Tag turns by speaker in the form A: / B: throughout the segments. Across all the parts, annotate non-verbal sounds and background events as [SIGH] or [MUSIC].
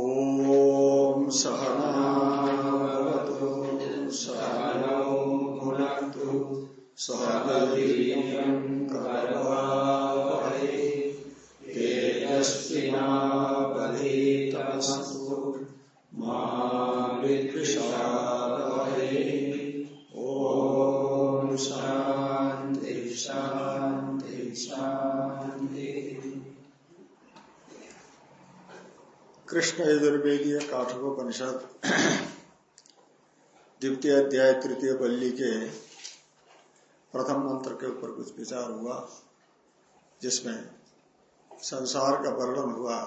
A: ॐ सहनावतु सहनौ भुनक्तु सह वीर्यम् करवावहै तेजस्विनावधीतमस्तु कृष्ण यजुर्वेदीय काठकोपनिषद द्वितीय अध्याय तृतीय बल्ली के प्रथम मंत्र के ऊपर कुछ विचार हुआ, जिसमें संसार का वर्णन हुआ,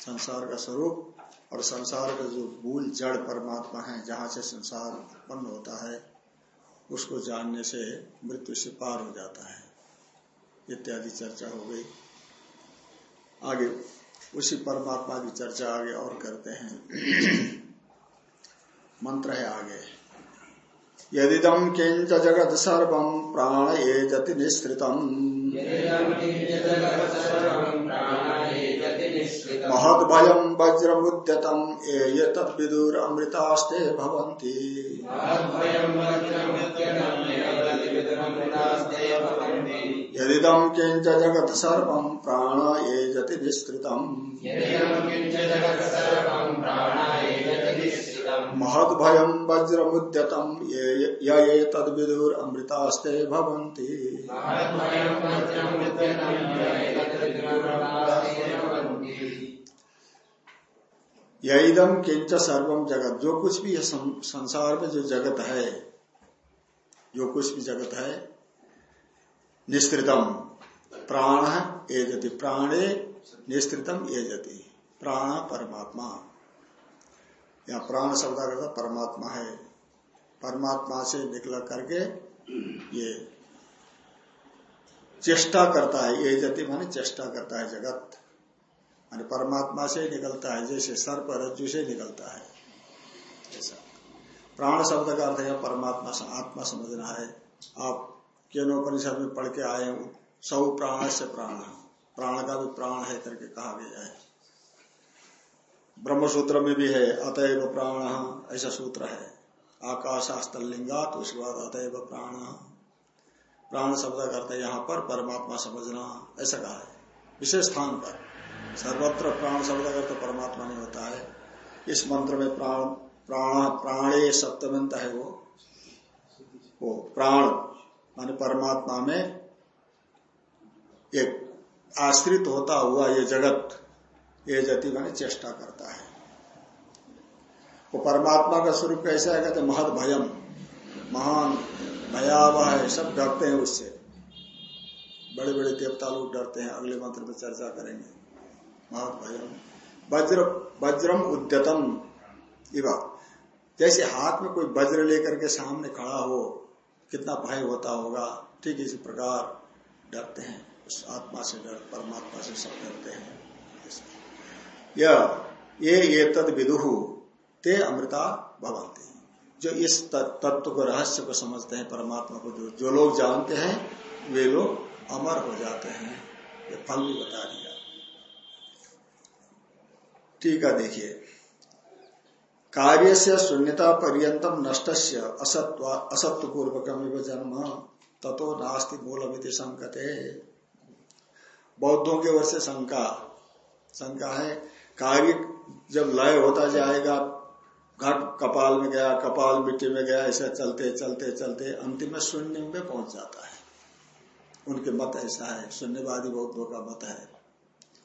A: संसार का स्वरूप और संसार का जो मूल जड़ परमात्मा है, जहाँ से संसार उत्पन्न होता है, उसको जानने से मृत्यु से पार हो जाता है। इत्यादि चर्चा हो गई। आगे उसी परमात्मा की चर्चा आगे और करते हैं। मंत्र है आगे। यदिदम किंच जगत सर्व प्राण ये जति निस्तृतम महद भयम वज्र मुद्यतम ये तद्विदुर अमृतास्ते भवंती यदिदम किंच जगत सर्व प्राण ये जति निस्तृतम महद भयम वज्र मुद्यतम ये तद्विदुर अमृतास्ते भवंती यदम किंच सर्वम जगत जो कुछ भी संसार में जो जगत है जो कुछ भी जगत है निस्तृतम प्राण एजति प्राणे निस्तृतम एजति। प्राण परमात्मा। या प्राण शब्द करता परमात्मा है। परमात्मा से निकल करके ये चेष्टा करता है। ये जति माने चेष्टा करता है जगत। माने परमात्मा से निकलता है, जैसे सर्प रज्जु से निकलता है। ऐसा। प्राण शब्द का अर्थ है परमात्मा आत्मा समझना है। आप केनोपनिषद में पढ़ के आए हूँ। सौ प्राण से प्राण प्राण का भी प्राण है करके कहा गया है। ब्रह्म सूत्र में भी है, अतएव प्राण, ऐसा सूत्र है। आकाशास्तलिंगा तो उसके बाद अतएव प्राण। प्राण शब्द करते यहाँ पर परमात्मा समझना, ऐसा कहा है। विशेष स्थान पर। सर्वत्र प्राण शब्द करते परमात्मा नहीं होता है। इस मंत्र में प्राण प्राण, प्राणे सप्तमंत है वो। वो, प्राण। माने परमात्मा में एक आश्रित होता हुआ ये जगत, ये जति माने चेष्टा करता है। वो परमात्मा का स्वरूप कैसा है? कहते महद भयम। महान, भयावह है, सब डरते हैं उससे। बड़े बड़े देवता लोग डरते हैं, अगले मंत्र में चर्चा करेंगे। महद भयम। वज्र, वज्रम उद्यतम। इवा जैसे हाथ में कोई वज्र लेकर के सामने खड़ा हो कितना भय होता होगा, ठीक इसी प्रकार डरते हैं। उस आत्मा से डर, परमात्मा से सब डरते हैं। यह ये ये तद विदुहु, ते अमृता भवंती जो इस तत्व को, रहस्य को समझते हैं, परमात्मा को जो जो लोग जानते हैं, वे लोग अमर हो जाते हैं। ये फल भी बता दिया। ठीक है, देखिए। कार्य से शून्यता पर्यतम नष्ट से असत्व पूर्वकम जन्म ततो नास्ति संकते बौद्धों की ओर से शंका। शंका है, कार्य जब लय होता जाएगा, घट कपाल में गया, कपाल मिट्टी में गया, ऐसा चलते चलते चलते अंतिम में शून्य में पहुँच जाता है। उनके मत ऐसा है, शून्यवादी बौद्धों का मत है।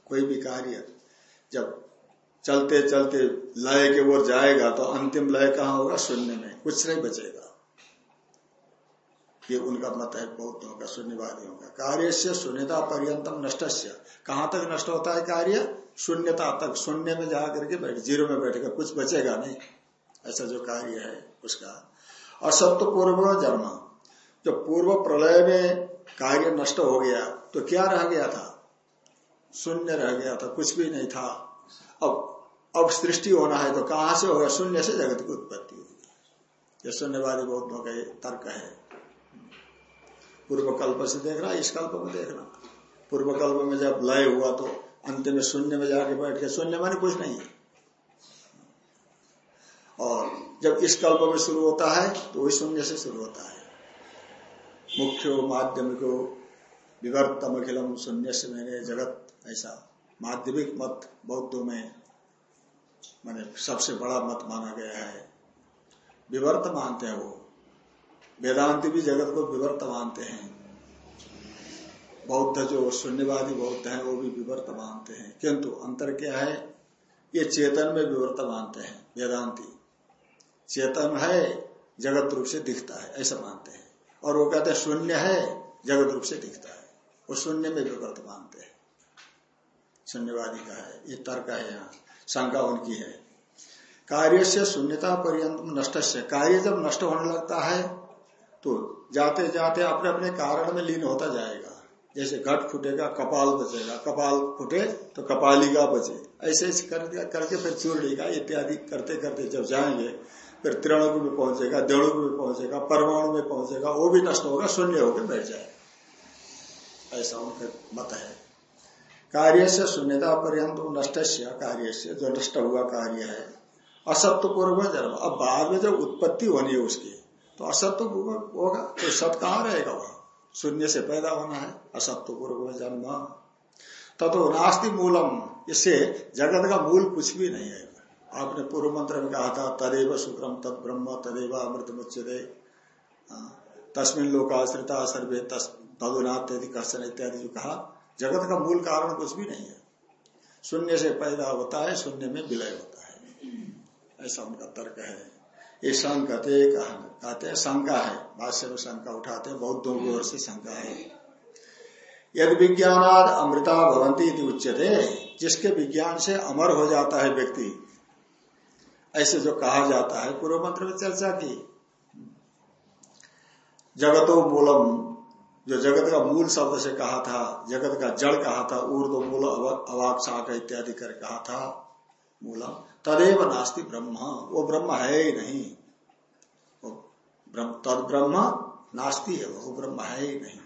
A: कोई भी कार्य जब चलते चलते लय के ओर जाएगा तो अंतिम लय कहा होगा? शून्य में। कुछ नहीं बचेगा। ये उनका मत है बौद्धों होगा शून्यवादियों का कार्य से शून्यता पर्यंतम नष्ट कहाँ तक नष्ट होता है कार्य? शून्यता तक। शून्य में जा करके बैठ, ज़ीरो में बैठेगा कुछ बचेगा नहीं। ऐसा जो कार्य है उसका। और सत्य पूर्व जन्म। जो पूर्व प्रलय में कार्य नष्ट हो गया तो क्या रह गया था? शून्य रह गया था, कुछ भी नहीं था। अब अब सृष्टि होना है तो कहाँ से होगा? शून्य से जगत की उत्पत्ति होगी। ये शून्यवादी बौद्धों का तर्क है। पूर्व कल्प से देखना इस कल्प में देखना पूर्व कल्प में जब लय हुआ तो अंत में शून्य में जाके बैठ के शून्य माने कुछ नहीं है। और जब इस कल्प में शुरू होता है तो वही शून्य से शुरू होता है। मुख्य माध्यमिको विवर्तम अखिलम शून्य से मैंने जगत, ऐसा माध्यमिक मत बौद्धों में मैंने सबसे बड़ा मत माना गया है। विवर्त मानते हैं वो। वेदांति भी जगत को विवर्त मानते हैं। बौद्ध जो शून्यवादी बौद्ध हैं, वो भी विवर्त मानते हैं। किंतु अंतर क्या है? ये चेतन में विवर्त मानते हैं, वेदांति। चेतन है, जगत रूप से दिखता है, ऐसा मानते हैं। और वो कहते हैं, शून्य है, जगत रूप से दिखता है। वो शून्य में विवर्त मानते हैं। शून्यवादी का है। ये तर्क है यहाँ। शंका उनकी है। कार्य से शून्यता पर्यंत नष्ट से कार्य जब नष्ट होने लगता है तो जाते जाते अपने अपने कारण में लीन होता जाएगा। जैसे घट फूटेगा कपाल बचेगा। कपाल फूटे तो कपालिका बचे। ऐसे ऐसे कर, करके फिर चूर्णिका इत्यादि करते करते जब जाएँगे फिर त्रिणु में पहुंचेगा देणु में पहुंचेगा परमाणु में पहुंचेगा वो भी नष्ट होगा शून्य होकर बैठ जाएगा। ऐसा उनका मत है। कार्य से शून्यता पर्यंत नष्ट कार्य से जो नष्ट हुआ कार्य है। असत्व पूर्व जन्म। अब बाद में जब उत्पत्ति होनी है उसकी तो असत्व होगा तो सत कहाँ रहेगा वह? शून्य से पैदा होना है असत्व पूर्व जन्म। तथो नास्ति मूलम। इससे जगत का मूल कुछ भी नहीं है। आपने पूर्व मंत्र में कहा था तदेव शुक्रम तद ब्रह्म तदेव अमृत मुच्यते। हाँ, तस्मिन लोकाश्रिता सर्वे तदुनाथ इत्यादि जो कहा। जगत का मूल कारण कुछ भी नहीं है। शून्य से पैदा होता है, शून्य में विलय होता है। ऐसा उनका तर्क है। ये संकते कहते हैं, शंका है। भाष्य में शंका उठाते हैं, बहुत की ओर से शंका है। यदि विज्ञानाद अमृता भवंती उच्चते जिसके विज्ञान से अमर हो जाता है व्यक्ति। ऐसे जो कहा जाता है, पूर्व मंत्र में चर्चा की। जगतो मूलम जो जगत का मूल शब्द से कहा था, जगत का जड़ कहा था ऊर्द मूल, अवाक इत्यादि कर कहा था, मूलम, तदेव नास्ति ब्रह्म। वो ब्रह्म है ही नहीं। तद ब्रह्म नास्ति है, वो ब्रह्म है ही नहीं।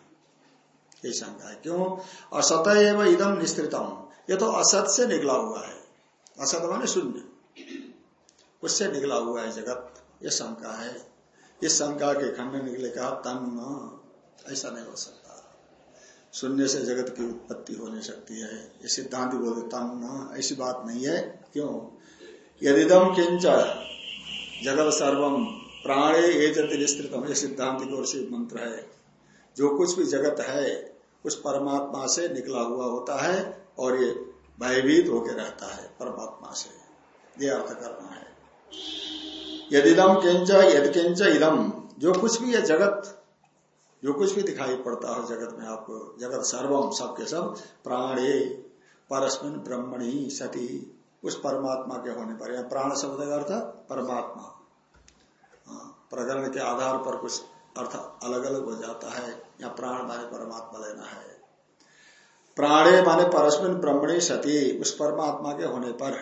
A: ये शंका है। क्यों? असत एवं इदम निस्तृतम। ये तो असत से निकला हुआ है। असत माने शून्य। उससे निकला हुआ है जगत। ये शंका है। इस शंका के खंड निकले कहा तन ऐसा नहीं हो सकता। शून्य से जगत की उत्पत्ति हो नहीं सकती है। ये सिद्धांत बोलते तन ऐसी बात नहीं है। क्यों? यदिदम किंच जगत सर्वम प्राणे ये जति निस्तृतम ये सिद्धांत की ओर से मंत्र है। जो कुछ भी जगत है, उस परमात्मा से निकला हुआ होता है और ये भयभीत होकर रहता है परमात्मा से। ये अर्थ करना है। यदिदम किंच यद किंच इदम जो कुछ भी है जगत जो कुछ भी दिखाई पड़ता है जगत में आपको जगत सर्वम सबके सब प्राणे परस्मिन ब्रह्मणी सती उस परमात्मा के होने पर या प्राण शब्द का अर्थ परमात्मा। हाँ, प्रकरण के आधार पर कुछ अर्थ अलग अलग हो जाता है या प्राण माने परमात्मा लेना है। प्राणे माने परस्मिन ब्रह्मणी सती उस परमात्मा के होने पर।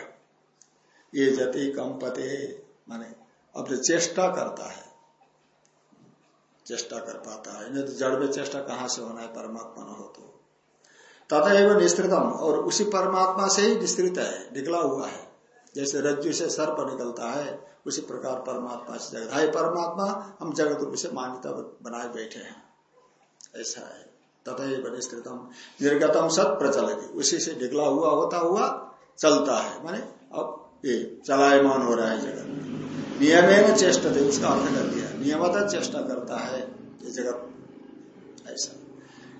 A: ये जति कम पते माने अपने चेष्टा करता है चेष्टा कर पाता है। नहीं तो जड़ में चेष्टा कहाँ से होना है? परमात्मा न हो तो। तथा एवं निस्तृतम, और उसी परमात्मा से ही निस्तृत है, निकला हुआ है। जैसे रज्जु से सर्प निकलता है, उसी प्रकार परमात्मा से जगत। है परमात्मा, हम जगत रूप से मान्यता बनाए बैठे हैं। ऐसा है। तथा निस्तृतम, निर्गतम सत प्रचलित उसी से निकला हुआ, होता हुआ चलता है। माने अब ये चलायमान हो रहा है जगत। नियम चेष्टा थे उसका अर्थ कर दिया। नियमता चेष्टा करता है ये जगत। ऐसा।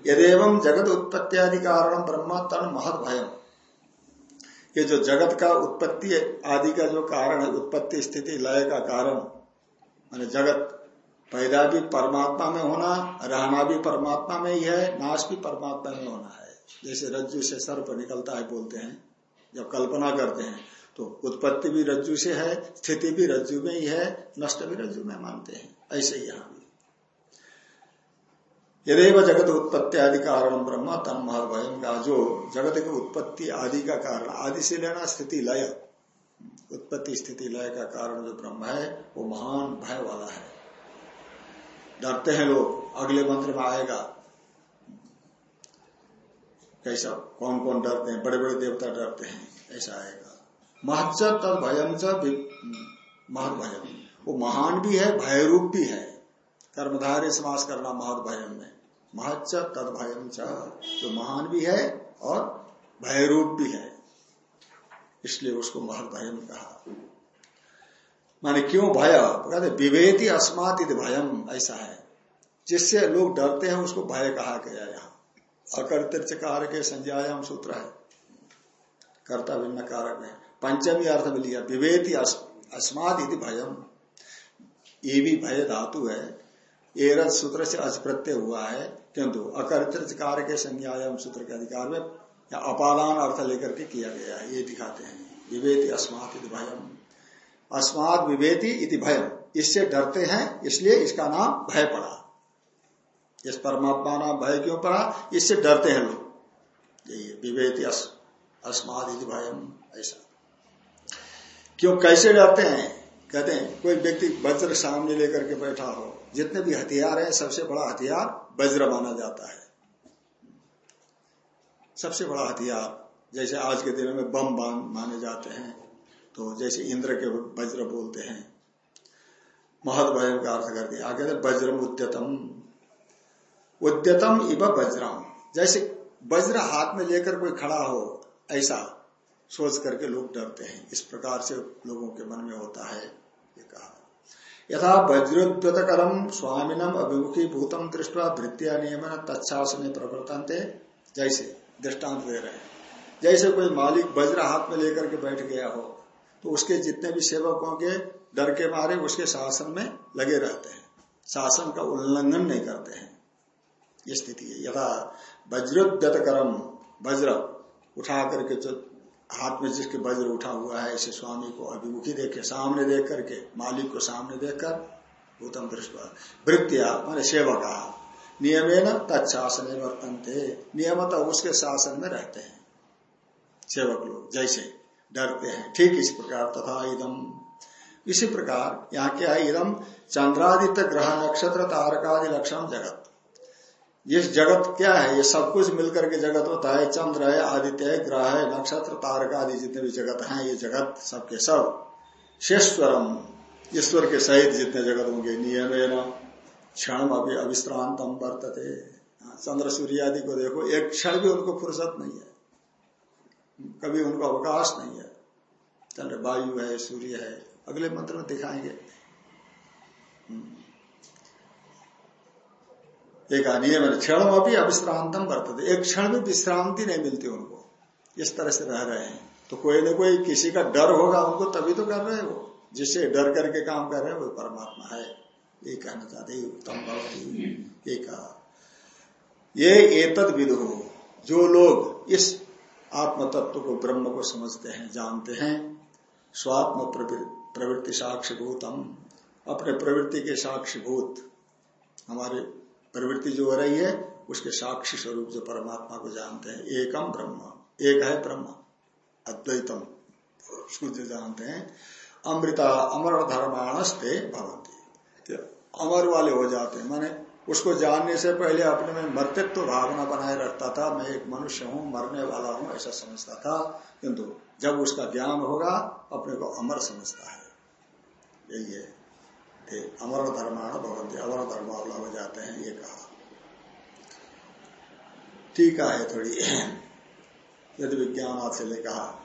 A: यदेव जगत उत्पत्ति आदि कारण ब्रह्म तन महत भयम ये जो जगत का उत्पत्ति आदि का जो कारण है, उत्पत्ति स्थिति, लय का कारण, मान जगत पैदा भी परमात्मा में होना, रहना भी परमात्मा में ही है, नाश भी परमात्मा में होना है। जैसे रज्जु से सर्प निकलता है, बोलते हैं, जब कल्पना करते हैं तो उत्पत्ति भी रज्जु से है, स्थिति भी रज्जु में ही है, नष्ट भी रज्जु में मानते हैं। ऐसे ही यहाँ भी। यदेव जगत उत्पत्ति आदि कारण ब्रह्म, तम भयम का जो जगत की उत्पत्ति आदि का कारण, आदि से लेना स्थिति लय। उत्पत्ति स्थिति लय का कारण जो ब्रह्म है, वो महान भय वाला है। डरते हैं लोग, अगले मंत्र में आएगा। कैसा? कौन कौन डरते हैं? बड़े बड़े देवता डरते हैं, ऐसा आएगा। महत्व तद भयम च महद भयम वो महान भी है भय रूप भी है। कर्मधारे समास करना महद भयम में। महच तद भयम च। जो महान भी है और भय रूप भी है। इसलिए उसको महद भयम कहा। माने क्यों भय? कहते विवेदी अस्मात भयम ऐसा है। जिससे लोग डरते हैं, उसको भय कहा गया यहाँ। अकर्तृच कारक संज्ञायाम सूत्र है। कर्ता भिन्न कारक में पंचमी अर्थ में लिया विवेदी अस्मात भयम। ये भी भय धातु है। एरत सूत्र से अच प्रत्यय हुआ है, किंतु अकर्तृच कारक संज्ञायाम सूत्र के अधिकार में या अपादान अर्थ लेकर के किया गया है, ये दिखाते हैं। विवेदी अस्मात भयम। अस्मात विवेदी इति भयम। इससे डरते हैं, इसलिए इसका नाम भय पड़ा। इस परमात्मा नाम भय क्यों पड़ा? इससे डरते हैं लोग। यही विवेदी अस्मात इति भयम, ऐसा। क्यों कैसे डरते हैं? कहते हैं, कोई व्यक्ति वज्र सामने लेकर के बैठा हो, जितने भी हथियार हैं, सबसे बड़ा हथियार वज्र माना जाता है। सबसे बड़ा हथियार, जैसे आज के दिनों में बम माने जाते हैं तो जैसे इंद्र के वज्र बोलते हैं। महद भय का अर्थ कर दिया आगे वज्रम उद्यतम। उद्यतम इव वज्रम। जैसे वज्र हाथ में लेकर कोई खड़ा हो, ऐसा सोच करके लोग डरते हैं। इस प्रकार से लोगों के मन में होता है ये कहा। यथा वज्रोद्यतकरम स्वामीनम अभिमुखी भूतम दृष्टवा भृत्या नियमन तत्शासन प्रवर्तन जैसे दृष्टांत दे रहे हैं। जैसे कोई मालिक वज्र हाथ में लेकर के बैठ गया हो तो उसके जितने भी सेवक होंगे, डर के मारे उसके शासन में लगे रहते हैं। शासन का उल्लंघन नहीं करते हैं। ये स्थिति है। यथा वज्रोद्यत कर्म वज्र उठा करके जो हाथ में जिसके वज्र उठा हुआ है ऐसे स्वामी को अभिमुखी देखे सामने देख करके मालिक को सामने देखकर, भूतम दृष्टि वृत्तिया मान सेवक नियमे न तत्शासन वर्तन थे नियमत उसके शासन में रहते हैं। सेवक लोग जैसे डरते हैं, ठीक इस प्रकार तथा इदम इसी प्रकार यहाँ क्या है इदम चंद्रादित्य ग्रह नक्षत्र तारकादि लक्षण जगत। ये जगत क्या है? ये सब कुछ मिलकर के जगत होता है। चंद्र है आदित्य है ग्रह है नक्षत्र तारक आदि जितने भी जगत हैं ये जगत सबके सब। शेष्वरम ईश्वर के सहित जितने जगत होंगे नियम क्षण अभी अविश्रांतम वर्तते। हाँ, चंद्र सूर्य आदि को देखो एक क्षण भी उनको फुर्सत नहीं है। कभी उनको अवकाश नहीं है। चंद्र वायु है सूर्य है। अगले मंत्र में दिखाएँगे। हम्म। एक अनियम क्षण अभी अविश्रांतम बरतते एक क्षण में विश्रांति नहीं मिलती उनको। इस तरह से रह रहे हैं। तो कोई ना कोई किसी का डर होगा उनको, तभी तो कर रहे हैं वो। जिससे डर करके काम कर रहे हैं, वो परमात्मा है। ये कहना चाहते उत्तम भवती ये ये एतद विदु। जो लोग इस आत्म तत्व को, ब्रह्म को समझते हैं, जानते हैं, स्वात्म प्रवृत्ति साक्षीभूतम अपने प्रवृत्ति के साक्षीभूत हमारे प्रवृत्ति जो हो रही है, उसके साक्षी स्वरूप जो परमात्मा को जानते हैं, एकम ब्रह्म। एक है ब्रह्म, अद्वैतम, उसको जो जानते हैं, अमृता अमर धर्माणस्ते भवंती अमर वाले हो जाते हैं, माने उसको जानने से पहले अपने में मर्तित्व तो भावना बनाए रखता था, मैं एक मनुष्य हूँ, मरने वाला हूँ, ऐसा समझता था। किंतु जब उसका ज्ञान होगा, अपने को अमर समझता है। यही है। अमर धर्माण भवन अमर धर्म वाला हो जाते हैं, ये कहा। ठीक है, थोड़ी यदि विज्ञान आपसे ले कहा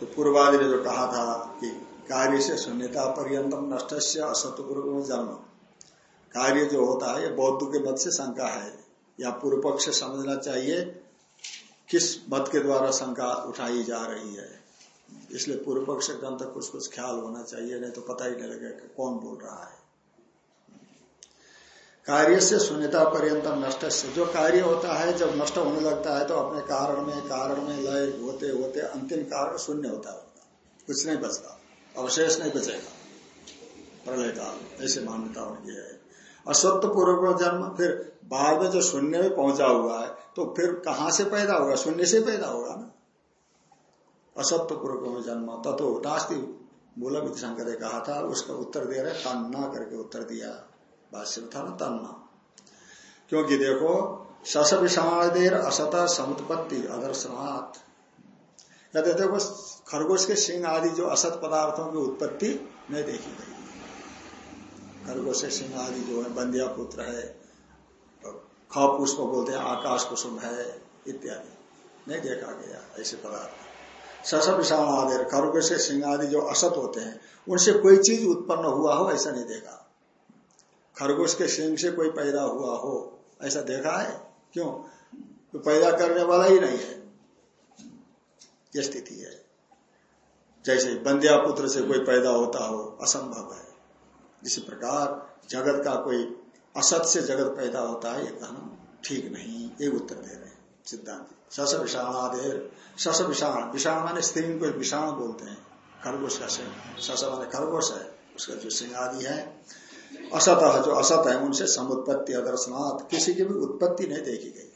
A: तो पूर्वादि ने जो कहा था कि कार्य से शून्यता पर्यंतम नष्ट से असत्व जन्म। कार्य जो होता है, ये बौद्ध के मत से शंका है, या पूर्व पक्ष समझना चाहिए, किस मत के द्वारा शंका उठाई जा रही है। इसलिए पूर्व पक्ष तक कुछ कुछ ख्याल होना चाहिए, नहीं तो पता ही नहीं लगेगा कौन बोल रहा है। कार्य से शून्यता पर्यंतम नष्ट से, जो कार्य होता है, जब नष्ट होने लगता है तो अपने कारण में कारण में लय होते होते अंतिम कारण शून्य होता है। कुछ नहीं बचता, अवशेष नहीं बचेगा। प्रलय काल, ऐसे मान्यता उनकी है। असत्य पूर्व जन्म, फिर बाद में जो शून्य में पहुँचा हुआ है तो फिर कहाँ से पैदा होगा? शून्य से पैदा होगा ना? असत्य पूर्व में जन्म। तथो नास्ती मूल शंकर कहा था, उसका उत्तर दे रहे तन्ना करके उत्तर दिया। भाष्य में था ना तन्ना क्योंकि देखो सस विषाणदेर असत समुत्पत्ति अदर्शनाथ कहते देखो, खरगोश के सिंह आदि जो असत पदार्थों की उत्पत्ति नहीं देखी गई। खरगोश के सिंह आदि जो है, बंदिया पुत्र है ख पुष्प बोलते हैं, आकाश कुसुम है, इत्यादि। नहीं देखा गया ऐसे पदार्थ। विषाण आदि खरगोश के सिंह आदि जो असत होते हैं, उनसे कोई चीज़ उत्पन्न हुआ हो, ऐसा नहीं देखा। खरगोश के सिंह से कोई पैदा हुआ हो, ऐसा देखा है? क्यों? तो पैदा करने वाला ही नहीं है। यह स्थिति है। जैसे बंदिया पुत्र से कोई पैदा होता हो, असंभव है। इसी प्रकार जगत का कोई असत से जगत पैदा होता है ये कहना ठीक नहीं, ये उत्तर दे रहे सिद्धांत सस विषाणादेर सस विषाण। विषाण माने स्त्री को विषाण बोलते हैं। खरगोश का सिंह। सस माने खरगोश है। उसका जो सिंह आदि है। असत जो असत है, उनसे समुत्पत्ति अदर्शनाथ किसी की भी उत्पत्ति नहीं देखी गई।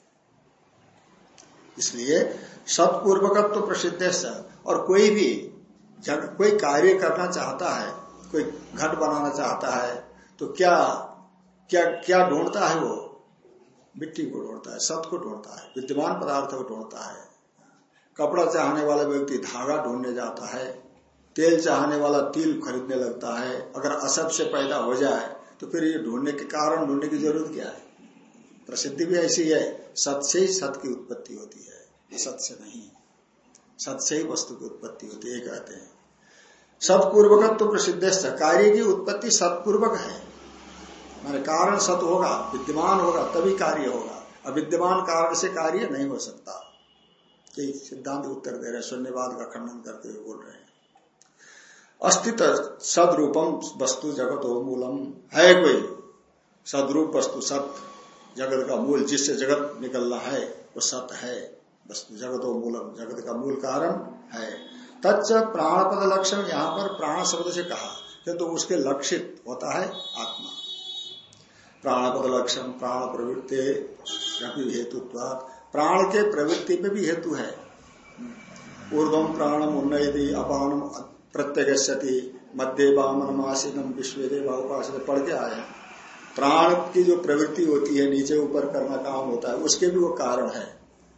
A: इसलिए सत्पूर्वकत्व तो प्रसिद्ध है और कोई भी कोई कार्य करना चाहता है, कोई घट बनाना चाहता है तो क्या क्या क्या ढूंढता है वो? मिट्टी को ढूंढता है, सत को ढूंढता है, विद्यमान पदार्थ को ढूंढता है। कपड़ा चाहने वाला व्यक्ति धागा ढूँढने जाता है, तेल चाहने वाला तिल खरीदने लगता है, अगर असत से पैदा हो जाए तो फिर ये ढूँढने के कारण, ढूँढने की ज़रूरत क्या है? प्रसिद्धि भी ऐसी है, सत से ही सत की उत्पत्ति होती है, सत से नहीं, सत से ही वस्तु की उत्पत्ति होती है कहते हैं। सतपूर्वक तो प्रसिद्ध कार्य की उत्पत्ति सतपूर्वक है। माने कारण सत होगा, विद्यमान होगा, तभी कार्य होगा। अविद्यमान कारण से कार्य नहीं हो सकता। यही सिद्धांत उत्तर दे रहे शून्यवाद का खंडन करते हुए बोल रहे हैं। अस्तित्व सदरूपम वस्तु जगत हो मूलम। है कोई? सदरूप वस्तु, सत, जगत का मूल, जिससे जगत निकलना है, वो सत है। वस्तु जगत हो मूलम, जगत का मूल कारण है। तच्च प्राणपद लक्षण यहाँ पर प्राण शब्द से कहा, किंतु तो उसके लक्षित होता है आत्मा। प्राणपद लक्षण प्राण प्रवृत्ति हेतु प्राण के प्रवृत्ति में भी हेतु है। ऊर्धम प्राणम उन्नयति, अपानम प्रत्यगति मध्य बामन मासीनम विश्वदेव उपास पढ़ के आए प्राण की जो प्रवृत्ति होती है, नीचे ऊपर करना काम होता है, उसके भी वो कारण है।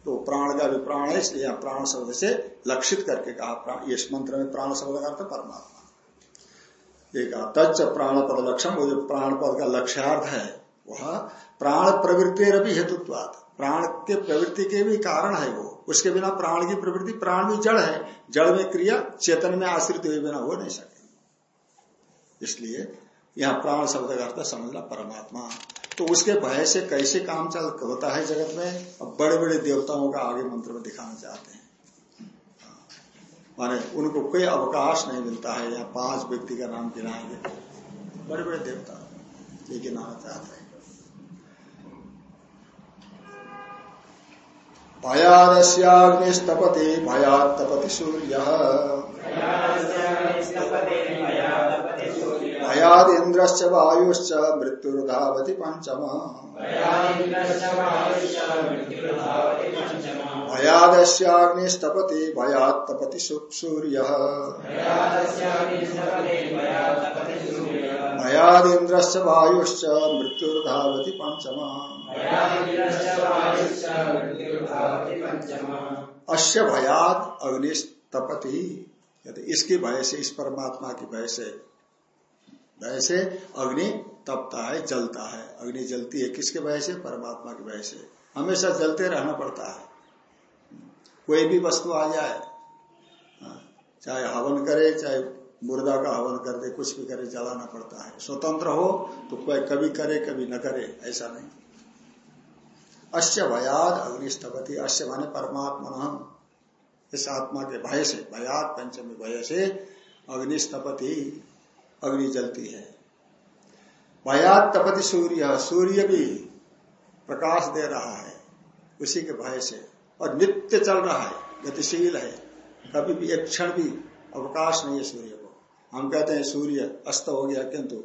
A: तो प्राण का भी प्राण है, इसलिए प्राण शब्द से लक्षित करके कहा इस मंत्र में प्राण शब्द का अर्थ परमात्मा। एक तच्च प्राण पद लक्षण, वो जो प्राण पद का लक्ष्यार्थ है, वह प्राण प्रवृत्ति रवि हेतुत्वाद प्राण के प्रवृत्ति के भी कारण है वो। उसके बिना प्राण की प्रवृत्ति, प्राण भी जड़ है। जड़ में क्रिया, चेतन में आश्रित हुए बिना हो नहीं सके। इसलिए यहाँ प्राण शब्द का अर्थ समझना परमात्मा। तो उसके भय से कैसे काम चल होता है जगत में? अब बड़े बड़े देवताओं का आगे मंत्र में दिखाना चाहते हैं। माने उनको कोई अवकाश नहीं मिलता है यहाँ पाँच व्यक्ति का नाम गिनाएँगे। बड़े बड़े देवता ये गिनाना चाहते हैं। भयादस्याग्निस्तपति भयात् तपति सूर्य। भयादिन्द्रश्च वायुश्च मृत्युर्धावति पंचम भयादस्याग्निस्तपति भयात् तपति सूर्य। भयादिन्द्रश्च वायुश्च मृत्युर्धावति पंचम अश्य भयाद अग्निस्तपति। इसकी भय से, इस परमात्मा की भय से भय से अग्नि तपता है जलता है। अग्नि जलती है किसके भय से? परमात्मा की भय से। हमेशा जलते रहना पड़ता है। कोई भी वस्तु आ जाए हाँ, चाहे हवन करे चाहे मुर्दा का हवन कर दे कुछ भी करे जलाना पड़ता है। स्वतंत्र हो तो कोई कभी करे कभी न करे ऐसा नहीं। अश्य भयाद अग्निस्तपति। अश्य माने परमात्मा इस आत्मा के भय से भयाद पंचमी भय से अग्निस्तपति। अग्नि जलती है। भया तपति सूर्य सूर्य भी प्रकाश दे रहा है, उसी के भय से। और नित्य चल रहा है, गतिशील है, कभी भी एक क्षण भी अवकाश नहीं है सूर्य को। हम कहते हैं, सूर्य अस्त हो गया, किंतु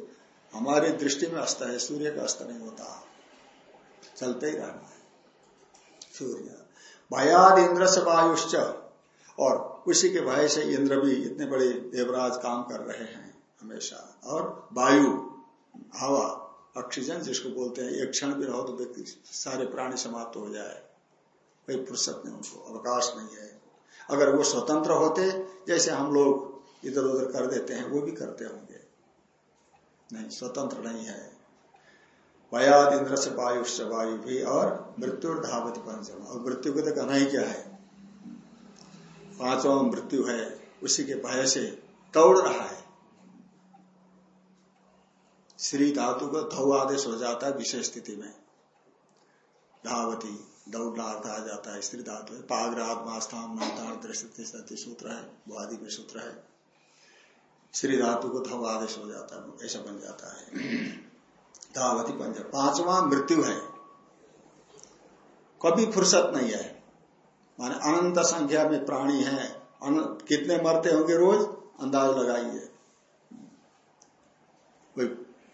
A: हमारी दृष्टि में अस्त है, सूर्य का अस्त नहीं होता। चलते ही रहना है, सूर्य। भयाद इंद्र से वायुश्च, और उसी के भय से इंद्र भी इतने बड़े देवराज काम कर रहे हैं। हमेशा। और वायु, हवा ऑक्सीजन जिसको बोलते हैं, एक क्षण भी रहो तो व्यक्ति सारे प्राणी समाप्त हो जाए। कोई फुर्सत नहीं उनको, अवकाश नहीं है। अगर वो स्वतंत्र होते, जैसे हम लोग इधर उधर कर देते हैं, वो भी करते होंगे। नहीं, स्वतंत्र नहीं है। वयाद इंद्र से वायु से वायु भी और मृत्यु धावती पंचम और मृत्यु को तो कहना ही क्या है? पांचवा मृत्यु है, उसी के भय से दौड़ रहा है। श्री धातु का धौ आदेश हो जाता है विशेष स्थिति में। धावती दौड़ना अर्थ आ जाता है स्त्री धातु है मास्थान दृष्टि सूत्र है, बुआदि में सूत्र है। श्री धातु को धव आदेश हो जाता है, ऐसा बन जाता है। धावती पंच पांचवा मृत्यु है। कभी फुर्सत नहीं है। माने अनंत संख्या में प्राणी है। कितने मरते होंगे रोज? अंदाज लगाइए। कोई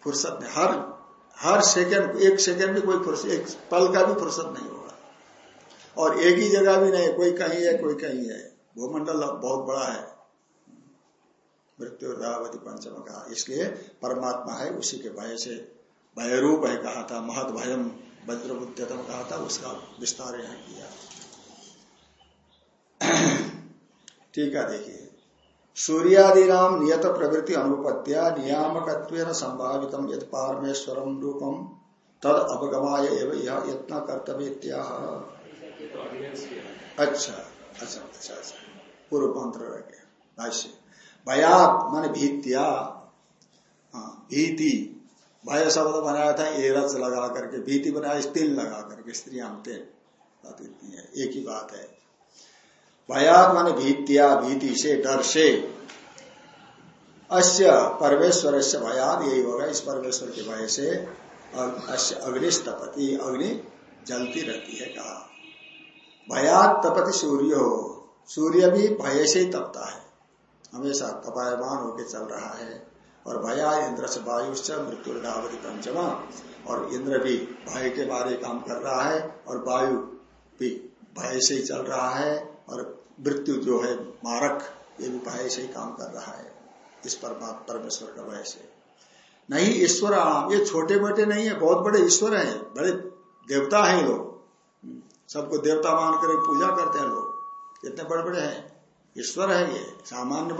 A: फुर्सत नहीं। हर हर सेकंड, एक सेकंड में कोई फुर्सत, एक पल का भी फुर्सत नहीं होगा। और एक ही जगह भी नहीं, कोई कहीं है, कोई कहीं है। भूमंडल बहुत बड़ा है। मृत्यु रावती पंचम का। इसलिए परमात्मा है, उसी के भय से भय रूप है कहा था महत भयम वज्रबुद्यतम कहा था, उसका विस्तार यहाँ किया। [CLEARS THROAT] ठीक है, देखिए। सूर्यादि नाम नियत प्रवृत्ति अनुपत्या नियामक संभावित यद पारमेश्वरम रूपम तद अवगमाय यत्न कर्तव्य अच्छा अच्छा अच्छा अच्छा। पूर्व मंत्र भाष्य। भयात मान भीत्या। हाँ, भीति। भय शब्द बनाया था एरच लगा करके भीति बनाया स्त्रीन लगा करके स्त्री स्त्रियाँ बात इतनी है एक ही बात है। भयात मान भीतिया भीति से डर से अस्य परमेश्वर से भयात यही होगा। इस परमेश्वर के भय से अस्य अग्निस्तपति अग्नि जलती रहती है, कहा। भयात तपति सूर्य हो। सूर्य भी भय से ही तपता है। हमेशा तपायमान होकर चल रहा है। और भया इंद्र से वायु से मृत्यु पंचमा। और इंद्र भी भय के बारे काम कर रहा है। और वायु भी भय से ही चल रहा है। और मृत्यु जो है, मारक, ये भय से ही काम कर रहा है, इस परमात्मा परमेश्वर का भय से। नहीं, ईश्वर आम, ये छोटे मोटे नहीं है, बहुत बड़े ईश्वर है, बड़े देवता है लोग। सबको देवता मान कर पूजा करते हैं लोग इतने बड़े बड़े हैं, ईश्वर है ये, सामान्य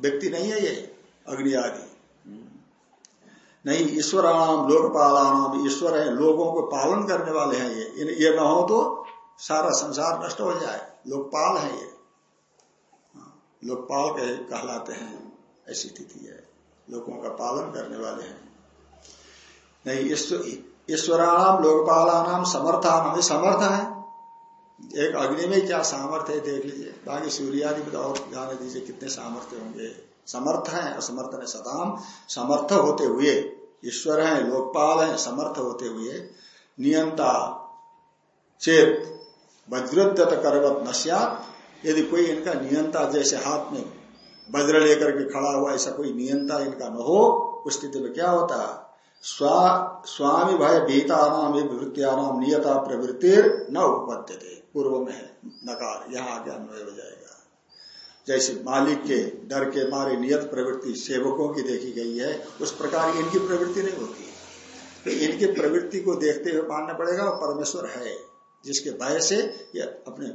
A: व्यक्ति नहीं है ये, अग्नि आदि। नहीं ईश्वराणाम लोकपालानाम ईश्वर है, लोगों को पालन करने वाले हैं ये ये न हो तो सारा संसार नष्ट हो जाए। लोकपाल है ये। हाँ, लोकपाल कह कहलाते हैं ऐसी स्थिति है। लोगों का पालन करने वाले हैं। नहीं ईश्वराणाम लोकपालानाम समर्थान समर्थ है। एक अग्नि में क्या सामर्थ्य है देख लीजिए। बाकी सूर्यादि में तो और जाने दीजिए कितने सामर्थ्य होंगे। समर्थ है असमर्थ है सदाम। समर्थ होते हुए ईश्वर है लोकपाल है समर्थ होते हुए नियंता चेत वज्रोद्यत करवत नश्या यदि कोई इनका नियंता जैसे हाथ में वज्र लेकर के खड़ा हुआ, ऐसा कोई नियंता इनका न हो, उस स्थिति में क्या होता है? स्वामी भय भीता नाम नाम नियता प्रवृत्ति न उपपत्य थे पूर्व में है, नकार, यहाँ आगे अन्वय हो जाएगा। जैसे मालिक के डर के मारे नियत प्रवृत्ति सेवकों की देखी गई है, उस प्रकार इनकी प्रवृत्ति नहीं होती। तो इनकी प्रवृत्ति को देखते हुए मानना पड़ेगा परमेश्वर है। जिसके भय से ये अपने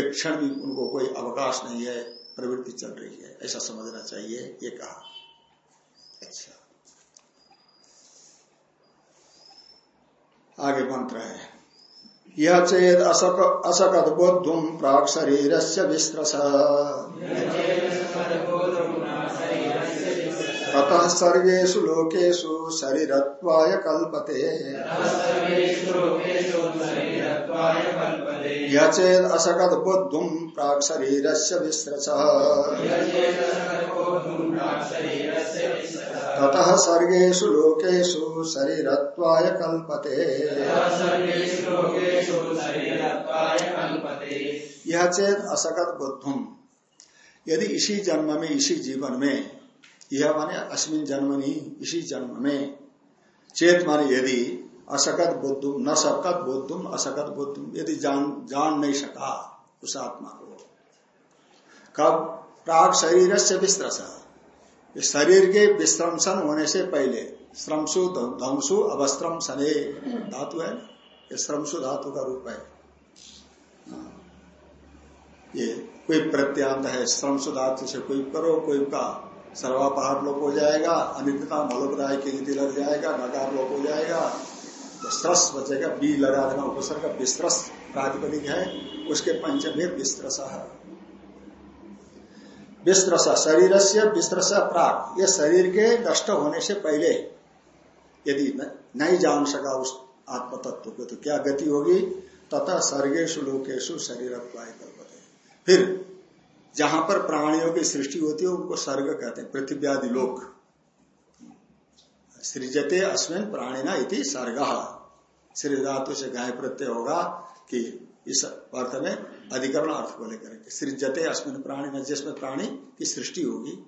A: एक क्षण भी उनको कोई अवकाश नहीं है, प्रवृत्ति चल रही है। ऐसा समझना चाहिए, ये कहा। अच्छा। आगे मंत्र है। यह चेद असक असकत बोधुम प्राक शरीर से विस्त्रस। ततः सर्वेशु लोकेशु शरीरत्वाय कल्पते। यह चेद असकत बुद्धुम प्राक शरीर से विस्त्रस ततः सर्गेशु लोकेशु शरीरत्वाय कल्पते। यह चेत असकत बुद्धुम यदि इसी जन्म में, इसी जीवन में यह माने अस्मिन नहीं इसी जन्म में। चेत माने यदि असकत बुद्धुम न सकत बुद्धुम असकत बुद्धुम यदि जान जान नहीं सका, उस आत्मा को। कब? प्राग शरीर से विस्तृत शरीर के विश्रमसन होने से पहले, श्रमसु ध्वंसु अवस्त्रम सने। धातु है ये श्रमसु धातु का रूप है। ये कोई प्रत्यांत है श्रम सुधार्थ से कोई करो, कोई का सर्वापहार लोप हो जाएगा अनित्यता मलोपदाय की नीति लग जाएगा नकार लोप हो जाएगा। तो स्त्रस बचेगा, बी लगा देना उपसर्ग, विस्त्रस प्रातिपदिक है, उसके पंचमे विस्त्रस विस्त्रस शरीर से विस्त्रस प्राग ये शरीर के नष्ट होने से पहले, यदि नहीं जान सका उस आत्म तत्व को तो क्या गति होगी? तथा सर्गेशु लोकेशु शरीर फिर जहाँ पर प्राणियों की सृष्टि होती है, उनको स्वर्ग कहते हैं पृथ्वी लोक। सृजते अश्विन प्राणिना इति सर्ग। धातु से गाय प्रत्यय होगा कि इस अर्थ में अधिकरण अर्थ को लेकर सृजते अश्विन प्राणी में जिसमें प्राणी की सृष्टि होगी,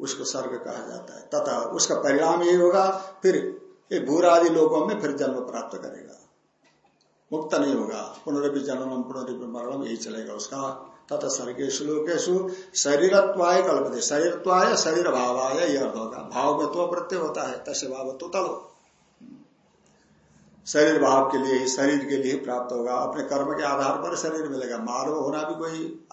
A: उसको स्वर्ग कहा जाता है। तथा उसका परिणाम यही होगा, फिर भूर आदि लोगों में फिर जन्म प्राप्त करेगा। मुक्त नहीं होगा। पुनरभि जन्म पुनरभि मरणम, यही चलेगा उसका तथा सर्गेशु लोकेशु शरीरत्वाय कल्पते। शरीरत्वाय शरीर भावाय यह अर्थ होगा भाव में तो प्रत्यय होता है। तस्य भाव तो तलो। शरीर भाव के लिए ही शरीर के लिए प्राप्त होगा। अपने कर्म के आधार पर शरीर मिलेगा। मानव होना भी कोई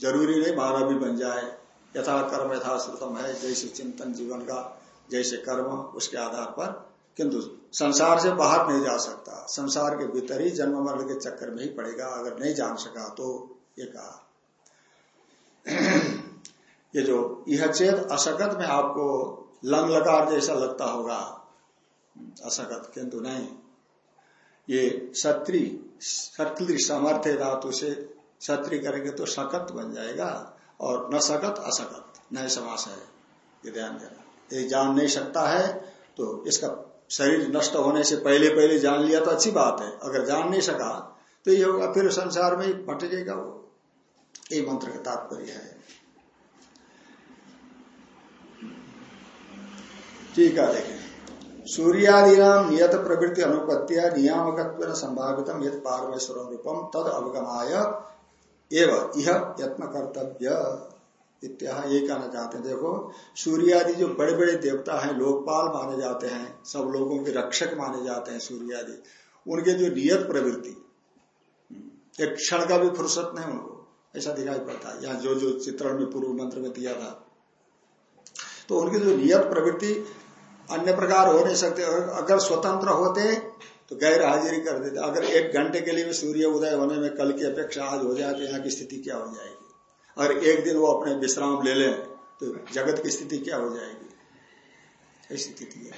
A: ज़रूरी नहीं, मानव भी बन जाए। यथा कर्म यथाश्रुतम है, जैसे चिंतन जीवन का, जैसे कर्म, उसके आधार पर। किंतु संसार से बाहर नहीं जा सकता। संसार के भीतर ही जन्म मरण के चक्कर में ही पड़ेगा। अगर नहीं जान सका तो ये कहा। [CLEARS THROAT] ये जो यह चेत असकत में आपको लंग लकार जैसा लगता होगा। असकत किंतु नहीं। ये सत्री सत्री समर्थ धातु से सत्री करेंगे तो सकत बन जाएगा, और न सकत असकत नए समास है, ये ध्यान देना। ये जान नहीं सकता है तो इसका शरीर नष्ट होने से पहले पहले जान लिया तो अच्छी बात है। अगर जान नहीं सका तो ये होगा, फिर संसार में भटकेगा वो। ये मंत्र का तात्पर्य है। ठीक है, देखें। सूर्यादीना नियत प्रवृत्ति अनुपत्तिया नियामक संभावित यद पारमेश्वर रूपम तद अवगमाय एवं यह यत्न कर्तव्य इत्या ये कहना चाहते हैं। देखो सूर्य आदि जो बड़े बड़े देवता हैं, लोकपाल माने जाते हैं, सब लोगों के रक्षक माने जाते हैं सूर्य आदि उनके जो नियत प्रवृत्ति, एक क्षण का भी फुर्सत नहीं उनको। ऐसा दिखाई पड़ता है। यहाँ जो जो चित्रण में पूर्व मंत्र में दिया था। तो उनकी जो नियत प्रवृत्ति अन्य प्रकार हो नहीं सकते। अगर स्वतंत्र होते तो गैर हाजिरी कर देते। अगर एक घंटे के लिए भी सूर्य उदय होने में कल की अपेक्षा आज हो जाए तो यहाँ की स्थिति क्या हो जाएगी? अगर एक दिन वो अपने विश्राम ले लें तो जगत की स्थिति क्या हो जाएगी? ऐसी स्थिति है।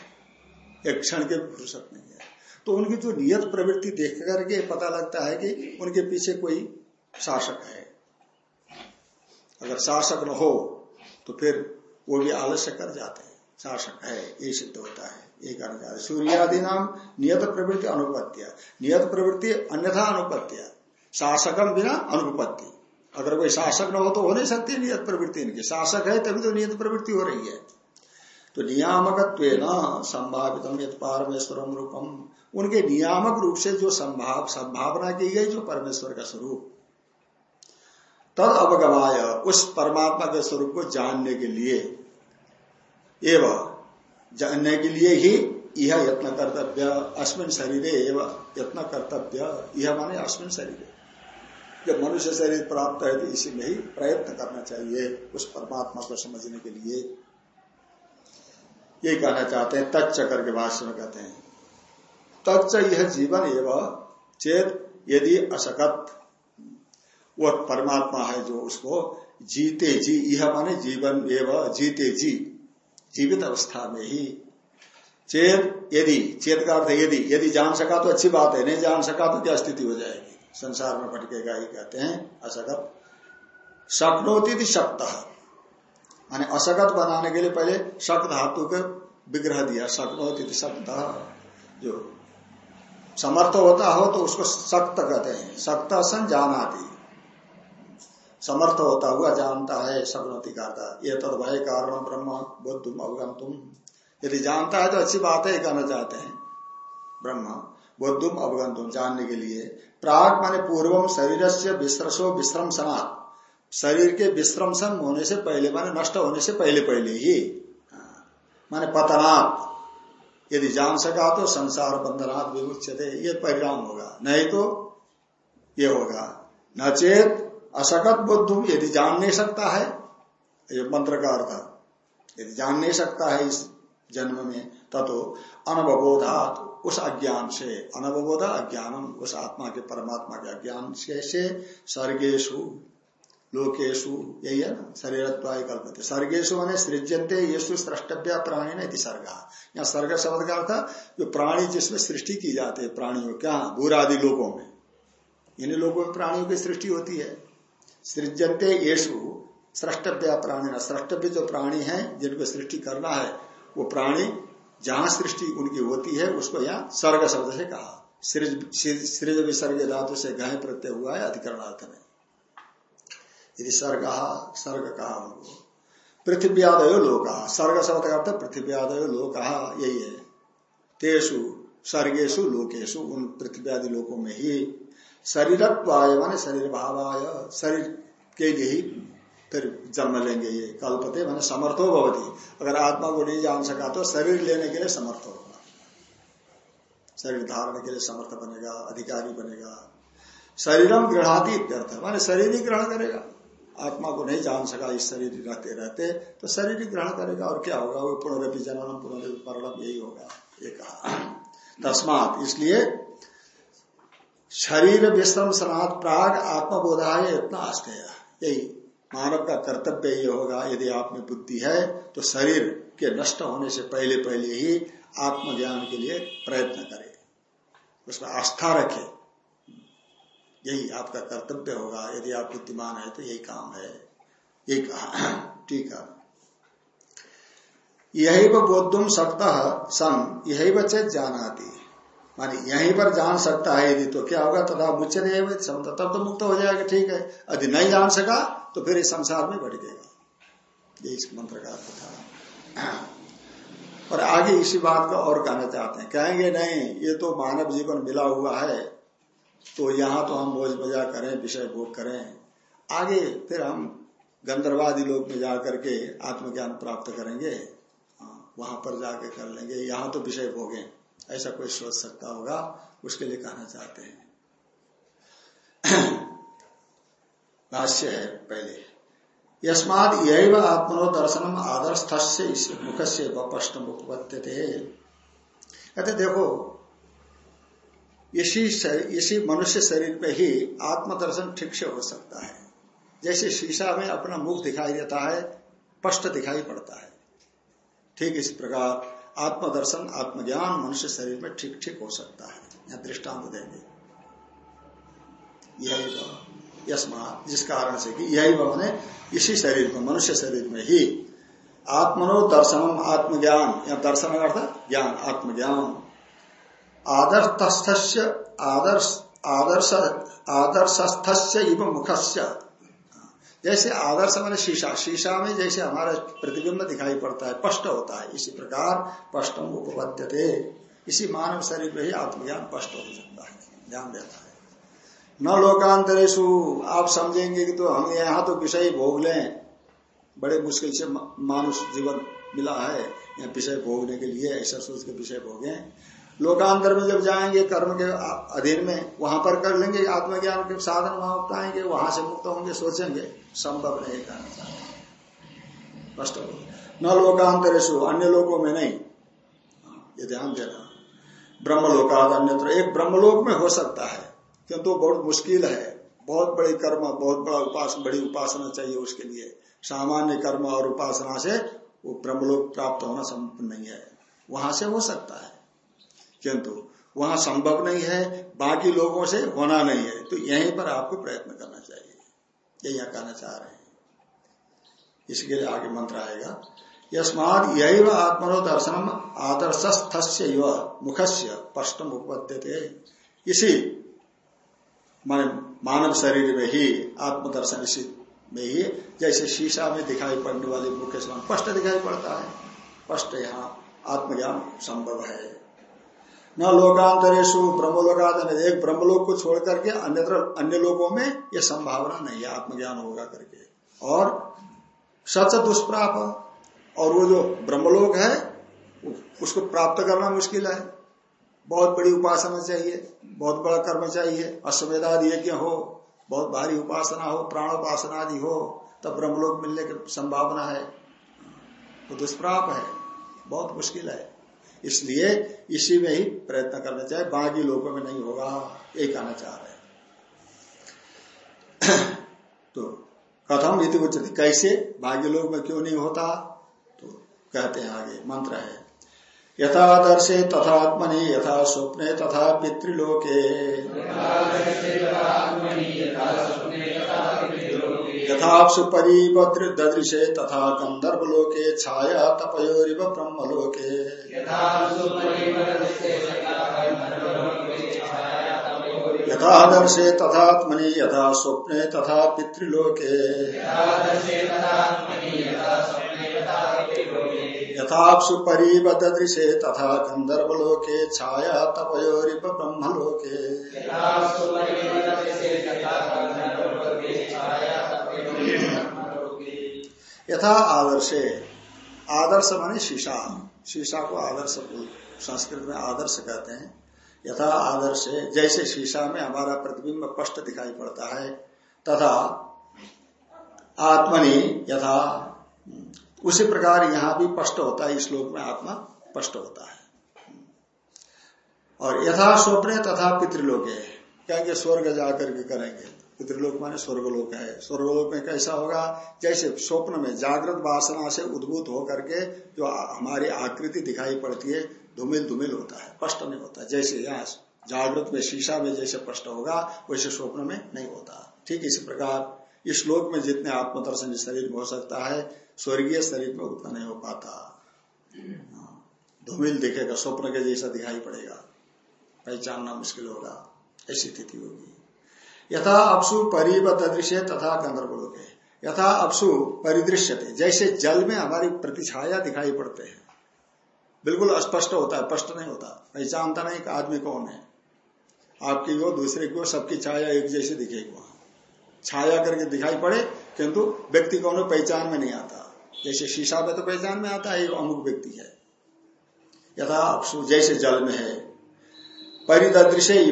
A: एक क्षण के फुर्सत नहीं है। तो उनकी जो नियत प्रवृत्ति देख करके पता लगता है कि उनके पीछे कोई शासक है। अगर शासक न हो तो फिर वो भी आलस्य कर जाते हैं। शासक है, ये सिद्ध होता है, ये कहना चाहते सूर्यादि नाम नियत प्रवृत्ति अनुपत्तिया नियत प्रवृत्ति अन्यथा अनुपत्तिया शासकम बिना अनुपत्ति। अगर कोई शासक न हो तो हो नहीं सकती नियत प्रवृत्ति इनकी। शासक है, तभी तो नियत प्रवृत्ति हो रही है। तो नियामक संभावित पारमेश्वरम रूपम। उनके नियामक रूप से जो संभाव संभावना की गई, जो परमेश्वर का स्वरूप। तद अवगमाय उस परमात्मा के स्वरूप को जानने के लिए। एवं जानने के लिए ही यह यत्न कर्तव्य, अस्मिन शरीर एवं यत्न कर्तव्य। यह माने अस्मिन शरीर। जब मनुष्य शरीर प्राप्त है तो इसी में ही प्रयत्न करना चाहिए उस परमात्मा को समझने के लिए। ये कहना चाहते हैं, तच्च करके भाष्य में कहते हैं। तच्च यह जीवन एवं चेत यदि असकत। वो परमात्मा है जो उसको जीते जी यह माने जीवन एवं, जीते जी, जीवित अवस्था में ही। चेत, यदि, चेत का अर्थ यदि यदि जान सका तो अच्छी बात है, नहीं जान सका तो क्या स्थिति हो जाएगी? संसार में भटकेगा ही कहते हैं, असगत। शक्नोती थी शक्त। माने असगत बनाने के लिए पहले शक धातु के विग्रह दिया, शक्नोती थी शक्त। जो समर्थ होता हो तो उसको सक्त कहते हैं सक्त सन जानाती समर्थ होता हुआ जानता है सगुणति करता ये तो भय कारण ब्रह्म बुद्धुम अवगम तुम। यदि जानता है तो अच्छी बात है कहना चाहते हैं। ब्रह्म बुद्धुम अवगम तुम जानने के लिए। प्राग माने पूर्वम शरीर से विश्रसो विश्रम सनात शरीर के विश्रमसन होने से पहले, माने नष्ट होने से पहले पहले ही। माने पतनात्। यदि जान सका तो संसार बंधनात् विमुचित ये परिणाम होगा। नहीं तो ये होगा। नचेत असकत बुद्धुम यदि जान नहीं सकता है ये मंत्र का अर्थ यदि जान नहीं सकता है इस जन्म में ततो अनवबोधात उस अज्ञान से अनवबोधा अज्ञानम उस आत्मा के परमात्मा के अज्ञान से, से सर्गेशु लोकेशु यही है ना शरीर कल्पते। सर्गेशु मैंने सृजनते येसु स्रष्टव्य प्राणी ने सर्ग। यहाँ सर्ग शब्द का अर्थ जो प्राणी जिसमें सृष्टि की जाती है प्राणियों क्या? भूरादि लोगों में। इन लोगों में प्राणियों की सृष्टि होती है। सृजनते येसु सृष्टव्य प्राणी सृष्टव्य जो प्राणी है, जिनको सृष्टि करना है, वो प्राणी जहाँ सृष्टि उनकी होती है, उसको यहाँ सर्ग शब्द से कहा। सृज विसर्ग धातु से गह प्रत्यय हुआ है, अधिकरणार्थ में। यदि सर्ग सर्ग कहा उनको। पृथ्व्यादय लोक सर्ग शब्द का अर्थ पृथ्व्यादय लोक, यही है। तेसु सर्गेशु लोकेशु उन पृथ्व्यादि लोकों में ही शरीरत्वाय मान शरीर भावाय शरीर के लिए ही फिर जन्म लेंगे ये कल्पते मैंने समर्थो भवती। अगर आत्मा को नहीं जान सका तो शरीर लेने के लिए समर्थ होगा। शरीर धारण के लिए समर्थ बनेगा, अधिकारी बनेगा। शरीरम गृहती इत्यर्थ, माने शरीर ही ग्रहण करेगा। आत्मा को नहीं जान सका, इस शरीर रहते रहते तो शरीर ही ग्रहण करेगा। और क्या होगा? वो पुनरपि जननम पुनरपि मरणम, यही होगा, ये कहा। तस्मात, इसलिए शरीर विश्रम सनात प्राग आत्मबोधा है इतना आश्चर्य यही मानव का कर्तव्य ये होगा, यदि आप में बुद्धि है तो शरीर के नष्ट होने से पहले पहले ही आत्मज्ञान के लिए प्रयत्न करें। उसमें आस्था रखे। यही आपका कर्तव्य होगा। यदि आप बुद्धिमान है तो यही काम है। यही कहा। [CLEARS THROAT] ठीक है। यही बोधुम सकता सन। यही बच्चे जानाती। मानी यहीं पर जान सकता है यदि तो क्या होगा? तथा तो नहीं तब तो मुक्त हो जाएगा ठीक है। यदि नहीं जान सका तो फिर इस संसार में जाएगा ये इस मंत्र का अर्थ था। और आगे इसी बात का और कहना चाहते हैं। कहेंगे नहीं ये तो मानव जीवन मिला हुआ है तो यहाँ तो हम बोझ मज़ा करें विषय भोग करें। आगे फिर हम गंधर्वादी लोग में जाकर के आत्मज्ञान प्राप्त करेंगे। हाँ, वहाँ पर जाके कर लेंगे। यहाँ तो विषय भोगे। ऐसा कोई सोच सकता होगा, उसके लिए कहना चाहते हैं। भाष्य है पहले। यस्माद यही आत्मनो दर्शनम आदर्श से मुख से स्पष्ट मुखपत्य थे कहते, देखो इसी इसी मनुष्य शरीर में ही आत्मदर्शन ठीक से हो सकता है। जैसे शीशा में अपना मुख दिखाई देता है स्पष्ट दिखाई पड़ता है। ठीक इस प्रकार आत्मदर्शन, आत्मज्ञान मनुष्य शरीर में ठीक ठीक हो सकता है। यह दृष्टांत देंगे यही यशमा जिस कारण से कि यही मैंने इसी शरीर में मनुष्य शरीर में ही। आत्मनो दर्शनम, आत्मज्ञान। या दर्शन अर्थ ज्ञान, आत्मज्ञान। आदर्श आदर्श आदर्श, आदर्शस्थस्य इव मुखस्य। जैसे आदर्श मैंने शीशा। शीशा में जैसे हमारा प्रतिबिंब दिखाई पड़ता है, स्पष्ट होता है। इसी प्रकार स्पष्टम उपपद्य इसी मानव शरीर में ही आत्मज्ञान स्पष्ट हो सकता है। ध्यान देता है। न लोकांतरेशु आप समझेंगे कि तो हम यहाँ तो विषय भोग लें। बड़े मुश्किल से मानुष जीवन मिला है। यहाँ विषय भोगने के लिए ऐसा सोच के विषय भोगे। लोकांतर में जब जाएँगे, कर्म के अधीन में, वहाँ पर कर लेंगे, आत्मज्ञान के साधन वहाँ अपनाएँगे, वहाँ से मुक्त होंगे, सोचेंगे, संभव नहीं कहना चाहते स्पष्ट हो न लोकांतर लोकांतरेशु अन्य लोगों में नहीं। ये ध्यान देना। ब्रह्म लोकाद अन्यत्र। एक ब्रह्मलोक में हो सकता है, किंतु बहुत मुश्किल है। बहुत बड़े कर्म, बहुत बड़ा उपासना बड़ी उपासना चाहिए उसके लिए। सामान्य कर्म और उपासना से वो ब्रह्मलोक प्राप्त होना संभव नहीं है। वहाँ से हो सकता है। किंतु वहाँ संभव नहीं है, बाकी लोगों से होना नहीं है। तो यहीं पर आपको प्रयत्न करना चाहिए। ये यहाँ कहना चाह रहे हैं। इसके लिए आगे मंत्र आएगा, यस्माद यही वह आत्मनो दर्शनम आदर्शस्थस्य मुखस्य स्पष्टम उपपद्य इसी मान मानव शरीर में ही, आत्मदर्शन इसी में ही, जैसे शीशा में दिखाई पड़ने वाले मुख्य स्पष्ट दिखाई पड़ता है। स्पष्ट यहाँ आत्मज्ञान संभव है। न लोकांतरेशु ब्रह्मलोकांतर एक ब्रह्मलोक को छोड़ करके अन्यत्र, अन्य लोगों में यह संभावना नहीं है, आत्मज्ञान होगा करके। और सच दुष्प्राप, और वो जो ब्रह्मलोक है, उसको प्राप्त करना मुश्किल है। बहुत बड़ी उपासना चाहिए, बहुत बड़ा कर्म चाहिए अश्वमेधाद यज्ञ हो, बहुत भारी उपासना हो प्राणोपासना आदि हो, तब ब्रह्मलोक मिलने की संभावना है। वो तो दुष्प्राप है, बहुत मुश्किल है। इसलिए इसी में ही प्रयत्न करना चाहिए। बाकी लोगों में नहीं होगा। यही कहना चाह रहे [COUGHS] तो कथम यदि उचित कैसे? भाग्य लोग में क्यों नहीं होता? तो कहते हैं आगे। मंत्र है यथा दर्शे तथा आत्मनि, यथा स्वप्ने तथा पितृलोके। यथापसु परिवदृशे तथा गंधर्वलोके छाया तपयोरिव ब्रह्मलोके। यथादर्शे तथात्मनि, यथा स्वप्ने तथा पितृलोके। यथापसु परिवदृशे तथा गंधर्वलोके छाया तपयोरिव ब्रह्मलोके। यथा आदर्शे। आदर्श माने शीशा। शीशा को आदर्श संस्कृत में आदर्श कहते हैं। यथा आदर्श। जैसे शीशा में हमारा प्रतिबिंब स्पष्ट दिखाई पड़ता है, तथा आत्मनि यथा उसी प्रकार यहाँ भी स्पष्ट होता है, इस लोक में आत्मा स्पष्ट होता है। और यथा स्वप्न तथा पितृलोक। है क्या स्वर्ग जाकर के करेंगे पितृलोक माने स्वर्गलोक है। स्वर्गलोक में कैसा होगा? जैसे स्वप्न में जागृत वासना से उद्भूत होकर के जो हमारी आकृति दिखाई पड़ती है, धूमिल धूमिल होता है, स्पष्ट नहीं होता। जैसे यहाँ जागृत में शीशा में जैसे स्पष्ट होगा, वैसे स्वप्न में नहीं होता। ठीक इसी प्रकार, इस श्लोक में जितने आत्मदर्शन शरीर में हो सकता है, स्वर्गीय शरीर में उतना नहीं हो पाता। धूमिल दिखेगा, स्वप्न के जैसा दिखाई पड़ेगा। पहचानना मुश्किल होगा। ऐसी स्थिति होगी। यथा अपसु परिवदृश्य तथा गंधर्व यथा अपसु परिदृश्य थे जैसे जल में हमारी प्रतिछाया दिखाई पड़ते हैं। बिल्कुल अस्पष्ट होता है, स्पष्ट नहीं होता। पहचानता नहीं कि आदमी कौन है। आपकी वो दूसरे की सबकी छाया एक जैसी दिखेगी वहाँ। छाया करके दिखाई पड़े, किंतु व्यक्ति कौन है पहचान में नहीं आता। जैसे शीशा में तो पहचान में आता है अमुक व्यक्ति है। यथा जैसे जल में है। परिदृश्य ही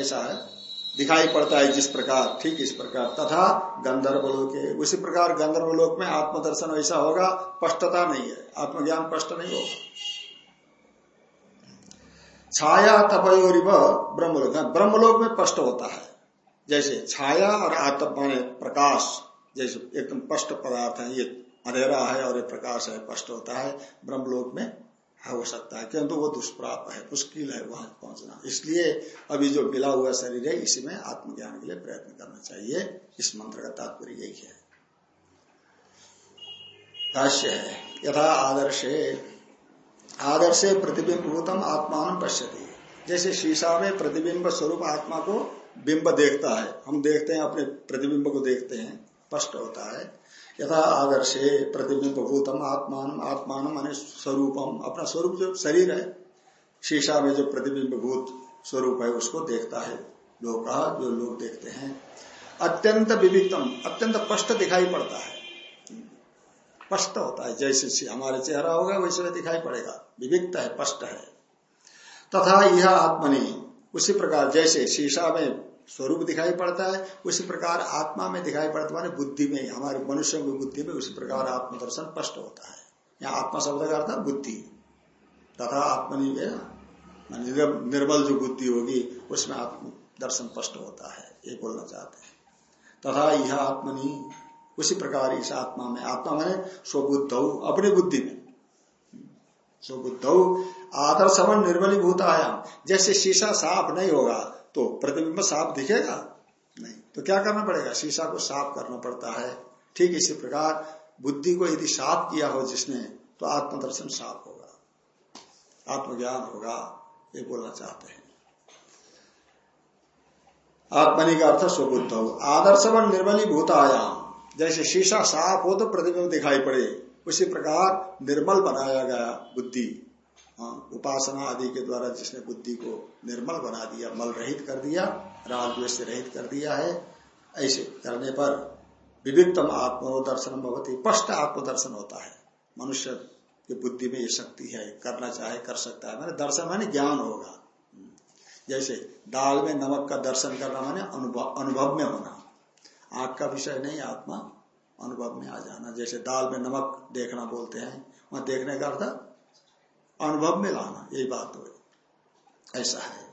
A: ऐसा है। दिखाई पड़ता है जिस प्रकार, ठीक इस प्रकार। तथा गंधर्व लोक उसी प्रकार गंधर्व लोक में आत्मदर्शन ऐसा होगा, स्पष्टता नहीं है, आत्मज्ञान स्पष्ट नहीं होगा। छाया तपयोरिव ब्रह्मलोक ब्रह्मलोक में स्पष्ट होता है। जैसे छाया और आत्म प्रकाश, जैसे एकदम स्पष्ट पदार्थ है, ये अंधेरा है और ये प्रकाश है, स्पष्ट होता है, ब्रह्मलोक में हो सकता है, किंतु वो दुष्प्राप है मुश्किल है वहाँ पहुँचना। इसलिए अभी जो मिला हुआ शरीर है, इसी में आत्मज्ञान के लिए प्रयत्न करना चाहिए। इस मंत्र का तात्पर्य यही है। भाष्य है। यथा आदर्शे। आदर्शे प्रतिबिंब भूतम आत्मान पश्यति। जैसे शीशा में प्रतिबिंब स्वरूप आत्मा को बिंब देखता है। हम देखते हैं, अपने प्रतिबिंब को देखते हैं, स्पष्ट होता है। यथा आदर्शे प्रतिबिंब भूतम आत्मान आत्मान मान स्वरूपम। अपना स्वरूप जो शरीर है शीशा में जो प्रतिबिंब भूत स्वरूप है, उसको देखता है लोग जो लोग देखते हैं। अत्यंत विविधतम अत्यंत स्पष्ट दिखाई पड़ता है। स्पष्ट होता है, जैसे हमारे चेहरा होगा, वैसे दिखाई पड़ेगा। विविधता है, स्पष्ट है। तथा यह आत्मनि, उसी प्रकार जैसे शीशा में स्वरूप दिखाई पड़ता है, उसी प्रकार आत्मा में दिखाई पड़ता माने बुद्धि में, हमारे मनुष्य की बुद्धि में उसी प्रकार आत्मदर्शन स्पष्ट होता है। यहाँ आत्मा शब्द का अर्थ बुद्धि। तथा आत्मनि निर्मल जो बुद्धि होगी, उसमें आत्म दर्शन स्पष्ट होता है, ये बोलना चाहते हैं। तथा यह आत्मनि, उसी प्रकार इस आत्मा में, आत्मा मैंने स्वबुद्ध अपनी बुद्धि में। स्वबुद्ध आदर्शवन निर्मलीभूत आयाम जैसे शीशा साफ़ नहीं होगा तो प्रतिबिंब साफ़ दिखेगा? नहीं। तो क्या करना पड़ेगा? शीशा को साफ़ करना पड़ता है। ठीक इसी प्रकार बुद्धि को यदि साफ़ किया हो जिसने तो आत्मदर्शन साफ़ होगा। आत्मज्ञान होगा, ये बोलना चाहते हैं। आत्मनि का अर्थ स्वबुद्ध हो। आदर्शवन निर्मली भूत आयाम जैसे शीशा साफ़ हो तो प्रतिबिंब दिखाई पड़े। उसी प्रकार निर्मल बनाया गया बुद्धि। उपासना आदि के द्वारा जिसने बुद्धि को निर्मल बना दिया, मल रहित कर दिया, राग द्वेष से रहित कर दिया है, ऐसे करने पर विविधतम आत्मदर्शन भवती, स्पष्ट आत्मदर्शन होता है। मनुष्य की बुद्धि में ये शक्ति है, करना चाहे, कर सकता है। मैंने दर्शन माने ज्ञान होगा। जैसे दाल में नमक का दर्शन करना माने अनुभव अनुभव में होना। आग का विषय नहीं, आत्मा अनुभव में आ जाना। जैसे दाल में नमक देखना बोलते हैं, वहाँ देखने का अर्थ अनुभव में लाना, यही बात हो ऐसा है।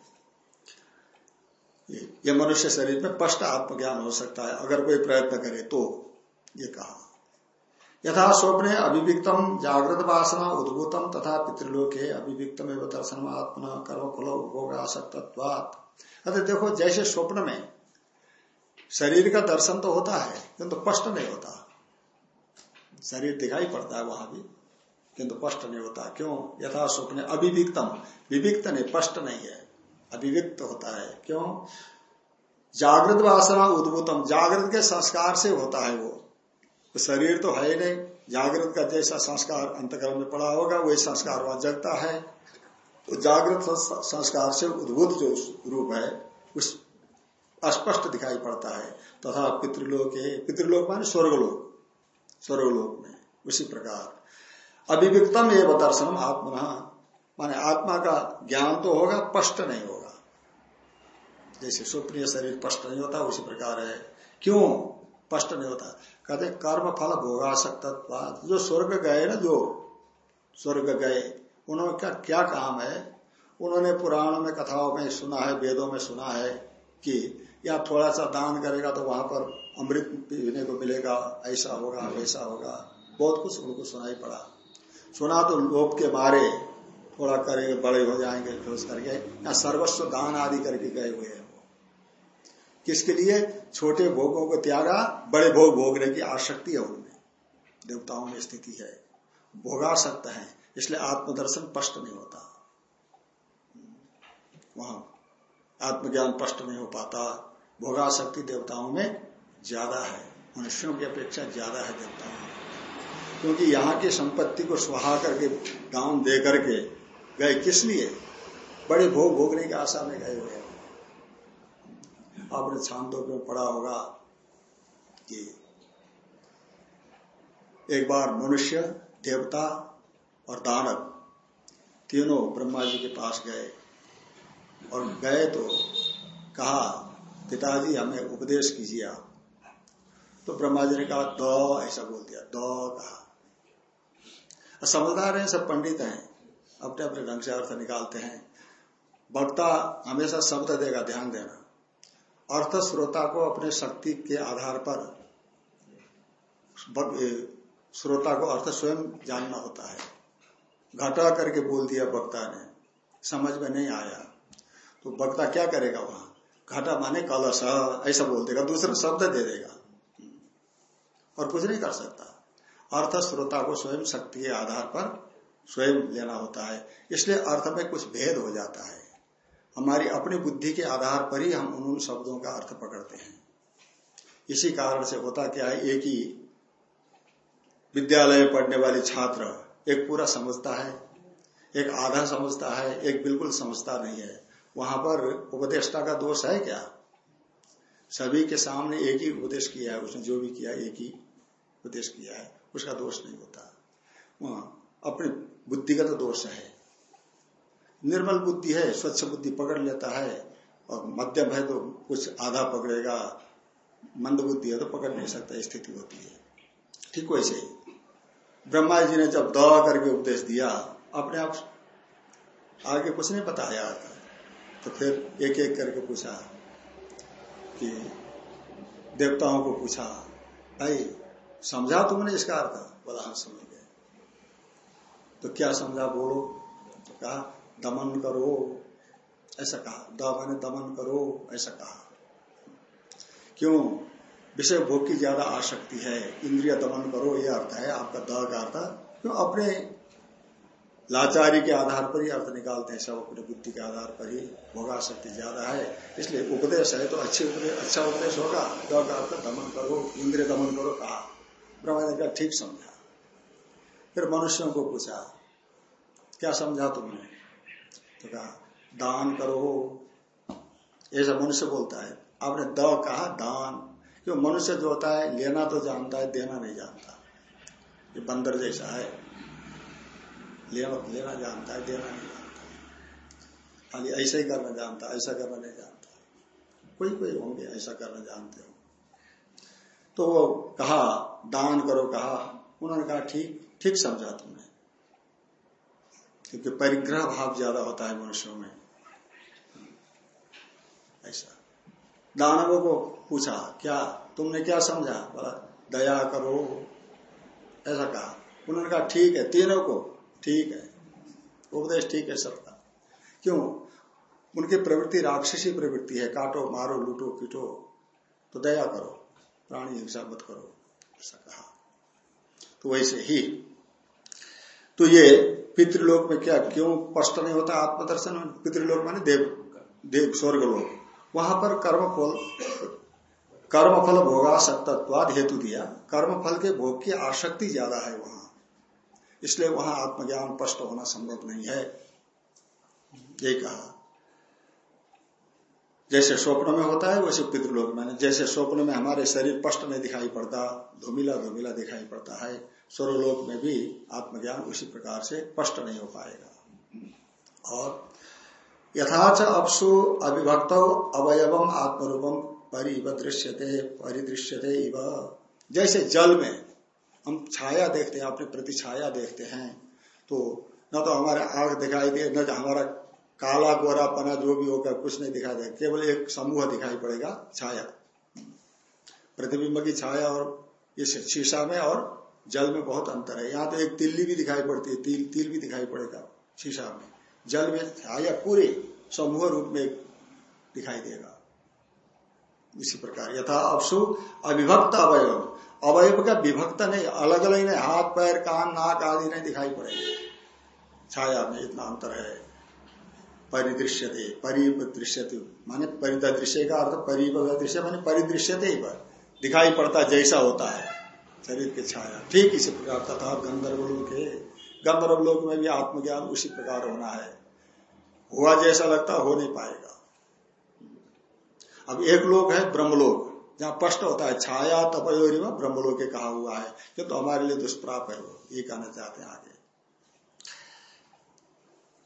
A: ये मनुष्य शरीर में स्पष्ट आत्मज्ञान हो सकता है, अगर कोई प्रयत्न करे तो ये कहा। यथा स्वप्ने अभिव्यक्तम जागृत वासना उद्भूतम तथा पितृलोक अभिव्यक्तम एवं दर्शन आत्मा कर्म फल उपभोग अरे देखो, जैसे स्वप्न में शरीर का दर्शन तो होता है, किंतु तो स्पष्ट नहीं होता। शरीर दिखाई पड़ता है वहाँ भी। किंतु स्पष्ट नहीं होता। क्यों? यथा स्वप्न अभिविक्तम विविक्त नहीं, स्पष्ट नहीं है। अभिव्यक्त होता है। क्यों? जागृत वासना उद्भूतम। जागृत के संस्कार से होता है वो। तो शरीर तो है ही नहीं। जागृत का जैसा संस्कार अंतकरण में पड़ा होगा, वही संस्कार वहाँ जगता है। तो जागृत संस्कार से उद्भूत जो रूप है, उस अस्पष्ट दिखाई पड़ता है। तथा तो पितृलोक है पितृलोक माने स्वर्गलोक। स्वर्गलोक में उसी प्रकार। अभिव्यक्तम एवं दर्शनम आत्मा माने आत्मा का ज्ञान तो होगा, स्पष्ट नहीं होगा। जैसे स्वप्न शरीर स्पष्ट नहीं होता, उसी प्रकार है। क्यों स्पष्ट नहीं होता? कहते कर्म फल भोगा जो स्वर्ग गए ना, जो स्वर्ग गए, उन्होंने क्या क्या काम है? उन्होंने पुराणों में, कथाओं में सुना है, वेदों में सुना है कि या थोड़ा सा दान करेगा तो वहाँ पर अमृत पीने को मिलेगा, ऐसा होगा, वैसा होगा। बहुत कुछ उनको सुनाई पड़ा। सुना तो लोभ के मारे थोड़ा करेंगे बड़े हो जाएँगे खोज करके, या सर्वस्व दान आदि करके गए हुए हैं वो। किसके लिए? छोटे भोगों को त्यागा, बड़े भोग भोगने की आसक्ति है उनमें। देवताओं में स्थिति है। भोगा सकते हैं, इसलिए आत्मदर्शन स्पष्ट नहीं होता। वहाँ आत्मज्ञान स्पष्ट नहीं हो पाता। भोगा शक्ति देवताओं में ज़्यादा है। मनुष्यों की अपेक्षा ज़्यादा है देवताओं में। क्योंकि यहाँ की संपत्ति को सुहा करके दान दे करके गए किस लिए? बड़े भोग भोगने की आशा में गए हुए आपने छांदों में पढ़ा होगा कि एक बार मनुष्य, देवता और दानव तीनों ब्रह्मा जी के पास गए और गए तो कहा, पिताजी हमें उपदेश कीजिए आप। तो ब्रह्मा जी ने कहा, द, ऐसा बोल दिया, द, कहा। समझदार हैं, सब पंडित हैं। अपने अपने ढंग से अर्थ निकालते हैं। वक्ता हमेशा शब्द देगा, ध्यान देना। अर्थ श्रोता को अपने शक्ति के आधार पर श्रोता को अर्थ स्वयं जानना होता है। घटा करके बोल दिया वक्ता ने, समझ में नहीं आया। तो वक्ता क्या करेगा वहाँ? घटा माने कलश, ऐसा बोल देगा, दूसरा शब्द दे देगा। और कुछ नहीं कर सकता। अर्थ श्रोता को स्वयं शक्ति के आधार पर स्वयं लेना होता है। इसलिए अर्थ में कुछ भेद हो जाता है। हमारी अपनी बुद्धि के आधार पर ही हम उन शब्दों का अर्थ पकड़ते हैं। इसी कारण से होता क्या है, एक ही विद्यालय में पढ़ने वाले छात्र एक पूरा समझता है, एक आधा समझता है, एक बिल्कुल समझता नहीं है। वहाँ पर उपदेष्टा का दोष है क्या? सभी के सामने एक ही उपदेश किया है, उसने जो भी किया, एक ही उपदेश किया है। उसका दोष नहीं होता। वहाँ अपनी बुद्धिगत तो दोष है। निर्मल बुद्धि है, स्वच्छ बुद्धि पकड़ लेता है और मध्यम है तो कुछ आधा पकड़ेगा। मंद बुद्धि है तो पकड़ नहीं सकता, स्थिति होती है। ठीक वैसे ही। ब्रह्मा जी ने जब दवा करके उपदेश दिया, अपने आप आगे कुछ नहीं बताया। तो फिर एक एक करके पूछा कि देवताओं को पूछा, भाई समझा तुमने इसका अर्थ? बोला हाँ समझ गए तो क्या समझा? बोलो। तो कहा, दमन करो। ऐसा कहा। द मैंने दमन करो। ऐसा कहा। क्यों? विषय भोग की ज़्यादा आसक्ति है। इंद्रिय दमन करो, ये अर्थ है। आपका द का अर्थ। क्यों? अपने लाचारी के आधार पर ही अर्थ निकालते हैं सब, अपने बुद्धि के आधार पर ही। भोगाशक्ति ज़्यादा है। इसलिए उपदेश है तो अच्छे उपदेश अच्छा उपदेश होगा। द का अर्थ दमन करो। इंद्रिय दमन करो, कहा। ब्रह्मा कहा, ठीक समझा। फिर मनुष्यों को पूछा, क्या समझा तुमने? तो कहा, दान करो ऐसा मनुष्य बोलता है। आपने द कहा, दान। क्यों? मनुष्य जो होता है, लेना तो जानता है, देना नहीं जानता। ये बंदर जैसा है। लेना लेना जानता है, देना नहीं जानता। खाली ऐसा ही करना जानता, ऐसा करना नहीं जानता। कोई कोई होंगे, ऐसा करना जानते हो तो कहा, दान करो कहा। उन्होंने कहा, ठीक ठीक समझा तुमने। क्योंकि परिग्रह भाव ज़्यादा होता है मनुष्यों में। ऐसा। दानवों को पूछा, क्या तुमने क्या समझा? बोला, दया करो। ऐसा कहा। उन्होंने कहा, ठीक है, तीनों को। ठीक है। उपदेश ठीक है सबका। क्यों? उनकी प्रवृत्ति राक्षसी प्रवृत्ति है। काटो, मारो, लूटो, पीटो। तो दया करो। प्राणी हिंसा मत करो, ऐसा कहा। तो वैसे ही तो ये पितृलोक में क्या, क्यों स्पष्ट नहीं होता आत्मदर्शन? पितृलोक माने देव देव स्वर्ग लोक वहाँ पर कर्म फल कर्म फल भोगा हेतु दिया। कर्म फल के भोग की आसक्ति ज़्यादा है वहाँ। इसलिए वहाँ आत्मज्ञान स्पष्ट होना संभव नहीं है। यही कहा। जैसे स्वप्न में होता है, वैसे पितृलोक में। जैसे स्वप्न में हमारे शरीर स्पष्ट नहीं दिखाई पड़ता, धूमिला धूमिला दिखाई पड़ता है स्वर्लोक में भी आत्मज्ञान उसी प्रकार से स्पष्ट नहीं हो पाएगा। और यथाच अपसु अविभक्त अवयवम आत्मरूपम परिदृश्यते परिदृश्यते इव। जैसे जल में हम छाया देखते हैं, अपने प्रति छाया देखते हैं तो न तो हमारे आँख दिखाई दे, न तो हमारा काला, गोरा, पना, जो भी होगा कुछ नहीं दिखाई देगा केवल एक समूह दिखाई पड़ेगा, छाया। प्रतिबिंब की छाया और इस शीशा में और जल में बहुत अंतर है। यहाँ तो एक तिल्ली भी दिखाई पड़ती है, तिल तिल भी दिखाई पड़ेगा शीशा में। जल में छाया पूरे समूह रूप में दिखाई देगा। इसी प्रकार यथा अपसु अविभक्त अवयव। अवयव का विभक्त नहीं अलग अलग नहीं, हाथ, पैर, कान, नाक आदि नहीं दिखाई पड़ेगा। छाया में इतना अंतर है। परिदृश्यते परिदृश्यते माने परिदृश्य का अर्थ परिदृश्य माने परिदृश्यते दिखाई पड़ता जैसा होता है। शरीर की छाया। ठीक इसी प्रकार तथा गंधर्व लोक है। गंधर्व लोक में भी आत्मज्ञान उसी प्रकार होना है। हुआ जैसा लगता हो नहीं पाएगा। अब एक लोक है ब्रह्मलोक। जहाँ स्पष्ट होता है, छाया तपयोरी में ब्रह्मलोक कहा हुआ है। ये तो हमारे लिए दुष्प्राप है वो। ये कहना चाहते हैं आगे।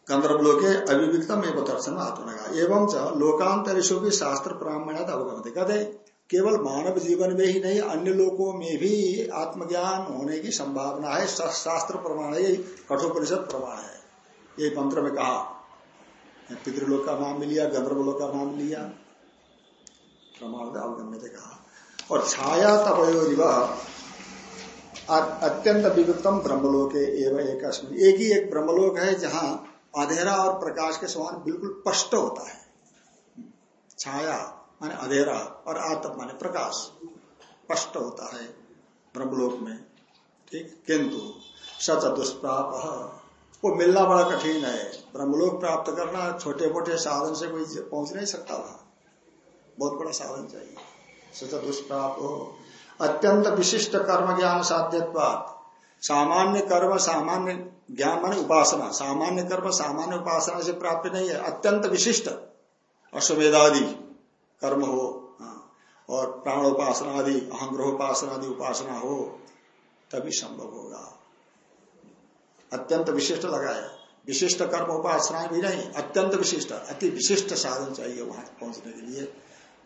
A: गंधर्व लोके अविविक्तम एवं दर्शन आत्मगा एवं च लोकांतरिशो भी शास्त्र ब्राह्मण अवगमते। कहते केवल मानव जीवन में ही नहीं अन्य लोगों में भी आत्मज्ञान होने की संभावना है। शास्त्र प्रमाण है कठोपरिषद प्रमाण है। ये मंत्र में कहा पितृलोक का नाम लिया, गंधर्वलोक का नाम लिया। प्रमाण अवगम्य कहा। और छाया तपयोरिव अत्यंत विविधतम ब्रह्मलोक एवं एक एक ही एक ब्रह्मलोक है जहाँ अंधेरा और प्रकाश के समान बिल्कुल स्पष्ट होता है। छाया, माने अंधेरा और आत्म माने प्रकाश, स्पष्ट होता है ब्रह्मलोक में। ठीक? किंतु सच दुष्प्राप, वो मिलना बड़ा कठिन है। ब्रह्मलोक प्राप्त करना छोटे मोटे साधन से कोई पहुँच नहीं सकता वहाँ। बहुत बड़ा साधन चाहिए। सच दुष्प्राप हो अत्यंत विशिष्ट कर्म ज्ञान साध्यत्वात। सामान्य कर्म सामान्य ज्ञान माने उपासना। सामान्य कर्म सामान्य उपासना से प्राप्त नहीं है। अत्यंत विशिष्ट अश्वेदादि कर्म हो हाँ, और प्राणोपासना आदि अहंग्रहोपासना आदि उपासना हो तभी संभव होगा। अत्यंत विशिष्ट लगाया विशिष्ट कर्म उपासना भी नहीं अत्यंत विशिष्ट अति विशिष्ट साधन चाहिए वहाँ पहुँचने के लिए।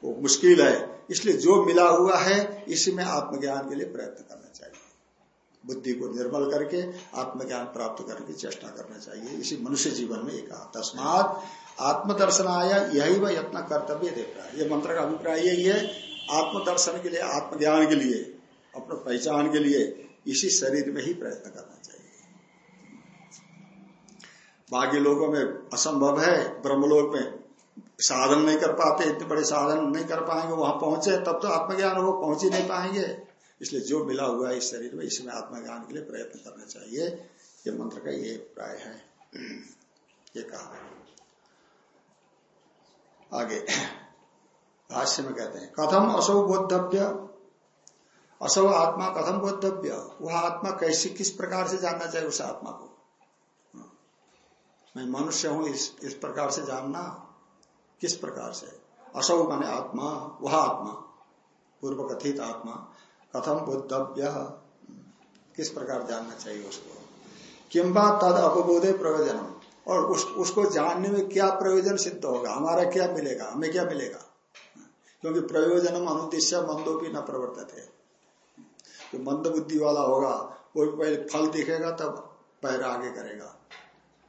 A: वो मुश्किल है इसलिए जो मिला हुआ है इसी में आत्मज्ञान के लिए प्रयत्न करना चाहिए। बुद्धि को निर्मल करके आत्मज्ञान प्राप्त करने की चेष्टा करना चाहिए। इसी मनुष्य जीवन में एक तस्मात आत्मदर्शन आया यही वह यत्न कर्तव्य देख रहा है ये मंत्र का अभिप्राय यही है। आत्मदर्शन के लिए, आत्मज्ञान के लिए, अपने पहचान के लिए इसी शरीर में ही प्रयत्न करना चाहिए। बाकी लोगों में असंभव है। ब्रह्मलोक में साधन नहीं कर पाते। इतने बड़े साधन नहीं कर पाएँगे, वहाँ पहुँचे, तब तो आत्मज्ञान हो, पहुँच ही नहीं पाएँगे। इसलिए जो मिला हुआ है इस शरीर में, इसमें आत्मज्ञान के लिए प्रयत्न करना चाहिए। ये मंत्र का ये प्राय है। [CLEARS THROAT] ये कहा आगे। [CLEARS THROAT] भाष्य में कहते हैं, कथम असौ बोधव्य असौ आत्मा कथम बोधव्य वह आत्मा कैसे, किस प्रकार से जानना चाहिए उस आत्मा को? मैं मनुष्य हूँ, इस इस प्रकार से जानना, किस प्रकार से? असौ माने आत्मा, वह आत्मा पूर्व कथित आत्मा। कथम बुद्धव्य? किस प्रकार जानना चाहिए उसको? किम्बा तद अपबोधे प्रयोजन और उस, उसको जानने में क्या प्रयोजन सिद्ध होगा? हमारा क्या मिलेगा? हमें क्या मिलेगा? क्योंकि प्रयोजन अनुद्देश्य मंदो भी न प्रवर्तित। है जो मंद बुद्धि वाला होगा वो भी पहले फल दिखेगा तब पैर आगे करेगा।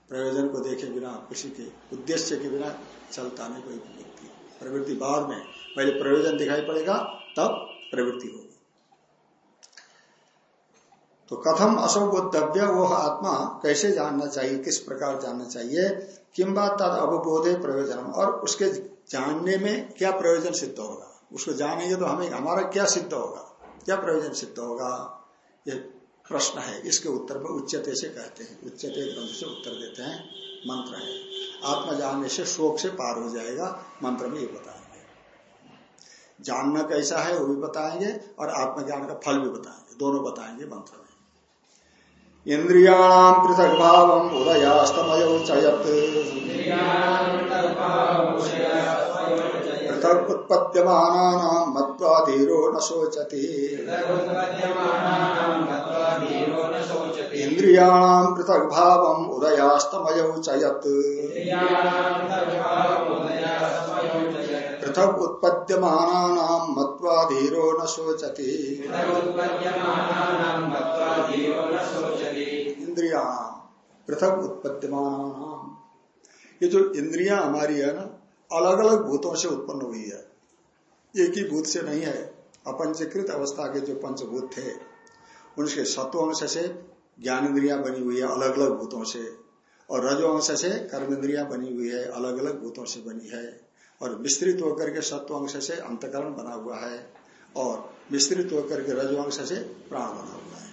A: प्रयोजन को देखे बिना किसी के उद्देश्य के बिना चलता नहीं कोई व्यक्ति प्रवृत्ति बाद में पहले प्रयोजन दिखाई पड़ेगा तब प्रवृत्ति होगी। तो कथम असौबोधव्य वह आत्मा कैसे जानना चाहिए, किस प्रकार जानना चाहिए किम्बा तद अवबोधे प्रयोजन और उसके जानने में क्या प्रयोजन सिद्ध होगा? उसको जानेंगे तो हमें, हमारा क्या सिद्ध होगा? क्या प्रयोजन सिद्ध होगा? ये प्रश्न है। इसके उत्तर में उच्चते से कहते हैं। उच्चते ग्रंथ से उत्तर देते हैं। मंत्र है। आत्मा जानने से शोक से पार हो जाएगा। मंत्र में ये बताएँगे। जानना कैसा है वो भी बताएँगे, और आत्मज्ञान का फल भी बताएँगे। दोनों बताएँगे मंत्र इंद्रियाणाम पृथक भाव उदयास्तमय चयत पृथक उत्पद्यमान मत्वाधीरो न शोचति। इंद्रियाणाम पृथक भाव उदयास्तमय चयत पृथक उत्पद्यमान मत्वाधीरो न शोचति। इंद्रिया पृथक उत्पद्यमान ये जो इंद्रिया हमारी है ना अलग अलग भूतों से उत्पन्न हुई है। एक ही भूत से नहीं है, अपंचकृत अवस्था के जो पंचभूत थे, उनके सत्वंश से ज्ञान इंद्रिया बनी हुई है अलग अलग भूतों से। और रजोवंश से कर्म इंद्रिया बनी हुई है अलग अलग भूतों से बनी है। और विस्तृत होकर के सत्व अंश से अंतकरण बना हुआ है और विस्तृत होकर के रजवंश से प्राण बना हुआ है।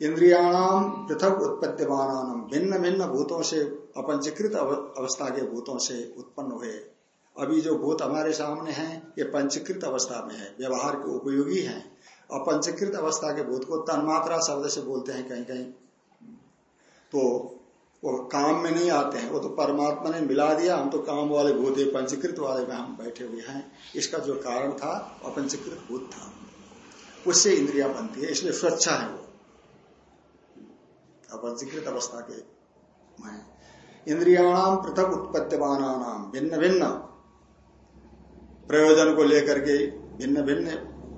A: इंद्रियाणाम पृथक उत्पत्तिमान भिन्न भिन्न भूतों से अपंचीकृत अवस्था के भूतों से उत्पन्न हुए। अभी जो भूत हमारे सामने हैं, ये पंचीकृत अवस्था में है, व्यवहार के उपयोगी हैं। अपंचीकृत अवस्था के भूत को तन्मात्रा शब्द से बोलते हैं कहीं कहीं। तो वो काम में नहीं आते हैं, वो तो परमात्मा ने मिला दिया, हम तो काम वाले भूत है पंचीकृत वाले में हम बैठे हुए हैं। इसका जो कारण था अपंचीकृत भूत था। उससे इंद्रिया बनती है, इसलिए स्वच्छ है वो। अपंचीकृत अवस्था के इंद्रियाणाम पृथक उत्पत्तिमान भिन्न भिन्न। प्रयोजन को लेकर के भिन्न भिन्न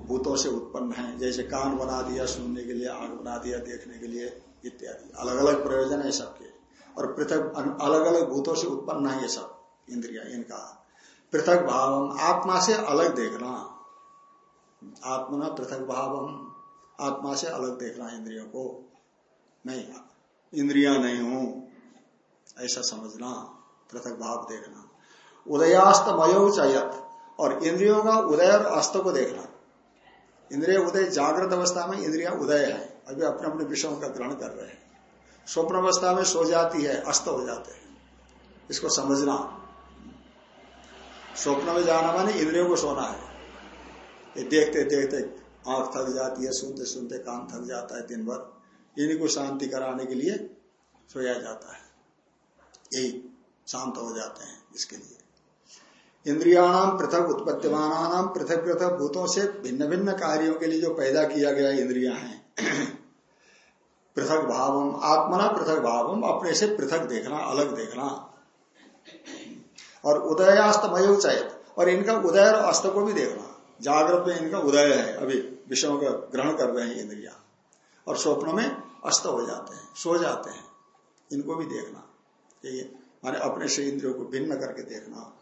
A: भूतों से उत्पन्न है। जैसे कान बना दिया सुनने के लिए आग बना दिया देखने के लिए, इत्यादि। अलग अलग प्रयोजन है सबके। और पृथक अलग अलग भूतों से उत्पन्न है ये सब इंद्रिया, इनका। पृथक भाव आत्मा से अलग देखना। आत्मा पृथक भाव आत्मा से अलग देखना इंद्रियों को। नहीं, इंद्रिया नहीं हूँ, ऐसा समझना, पृथक भाव देखना। उदयास्त मयो चयत, और इंद्रियों का उदय और अस्त को देखना। इंद्रिय उदय जागृत अवस्था में इंद्रिया उदय है। अभी अपने अपने विषयों का ग्रहण कर रहे हैं। स्वप्न अवस्था में सो जाती है, अस्त हो जाते हैं। इसको समझना। स्वप्न में जाना माने इंद्रियों को सोना है। ये देखते देखते आँख थक जाती है, सुनते सुनते कान थक जाता है दिन भर इन्हीं को शांति कराने के लिए सोया जाता है। यही शांत हो जाते हैं इसके लिए। इंद्रियाणाम पृथक उत्पत्तिमान पृथक पृथक भूतों से भिन्न भिन्न कार्यों के लिए जो पैदा किया गया इंद्रिया है, पृथक भावम, आत्मना पृथक भावम, अपने से पृथक देखना, अलग देखना। और उदयास्तमय चयत और इनका उदय और अस्त को भी देखना। जागृत में इनका उदय है, अभी विषयों का ग्रहण कर रहे हैं इंद्रिया। और स्वप्न में अस्त हो जाते हैं, सो जाते हैं। इनको भी देखना। ये, माने अपने से इंद्रियों को भिन्न करके देखना।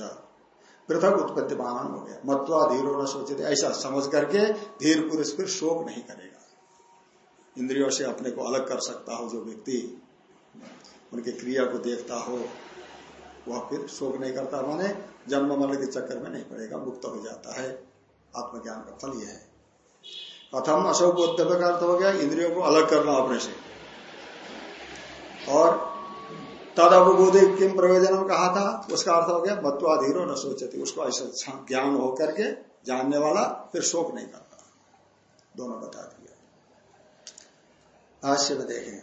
A: पृथक उत्पत्ति मान हो गया। मत्वा धीरो न सोचे ऐसा समझ करके धीर पुरुष फिर शोक नहीं करेगा। इंद्रियों से अपने को अलग कर सकता हो जो व्यक्ति उनके क्रिया को देखता हो, वह फिर शोक नहीं करता। माने जन्म मरण के चक्कर में नहीं पड़ेगा, मुक्त हो जाता है। आत्मज्ञान का फल यह है। प्रथम अशोक उद्यम का अर्थ हो गया, इंद्रियों को अलग करना अपने से। और तद अवबोधे किम प्रयोजन कहा था उसका अर्थ हो गया मत्वाधीरो न सोचती। उसको ऐसा ज्ञान होकर के जानने वाला फिर शोक नहीं करता। दोनों बता दिया। भाष्य में देखें।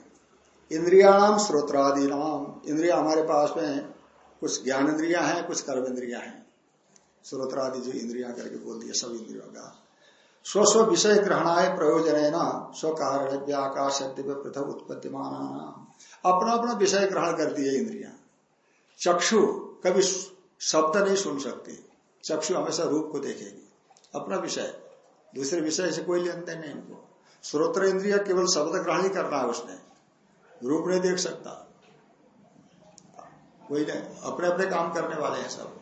A: इंद्रियाणाम श्रोत्रादि नाम इंद्रिया हमारे पास में कुछ ज्ञान इंद्रिया है, कुछ कर्म इंद्रिया है। श्रोत्रादि जो इंद्रिया करके बोल दिया, सब इंद्रियों का। स्व स्व विषय ग्रहणाय प्रयोजन है ना स्व कारण व्याकाश पृथक उत्पत्तिमान अपना अपना विषय ग्रहण करती है इंद्रिया। चक्षु कभी शब्द नहीं सुन सकती। चक्षु हमेशा रूप को देखेगी। अपना विषय। दूसरे विषय से कोई लेन देन नहीं इनको श्रोत्र इंद्रिय केवल शब्द ग्रहण ही करना है उसने। रूप नहीं देख सकता। कोई नहीं। अपने अपने काम करने वाले हैं सब।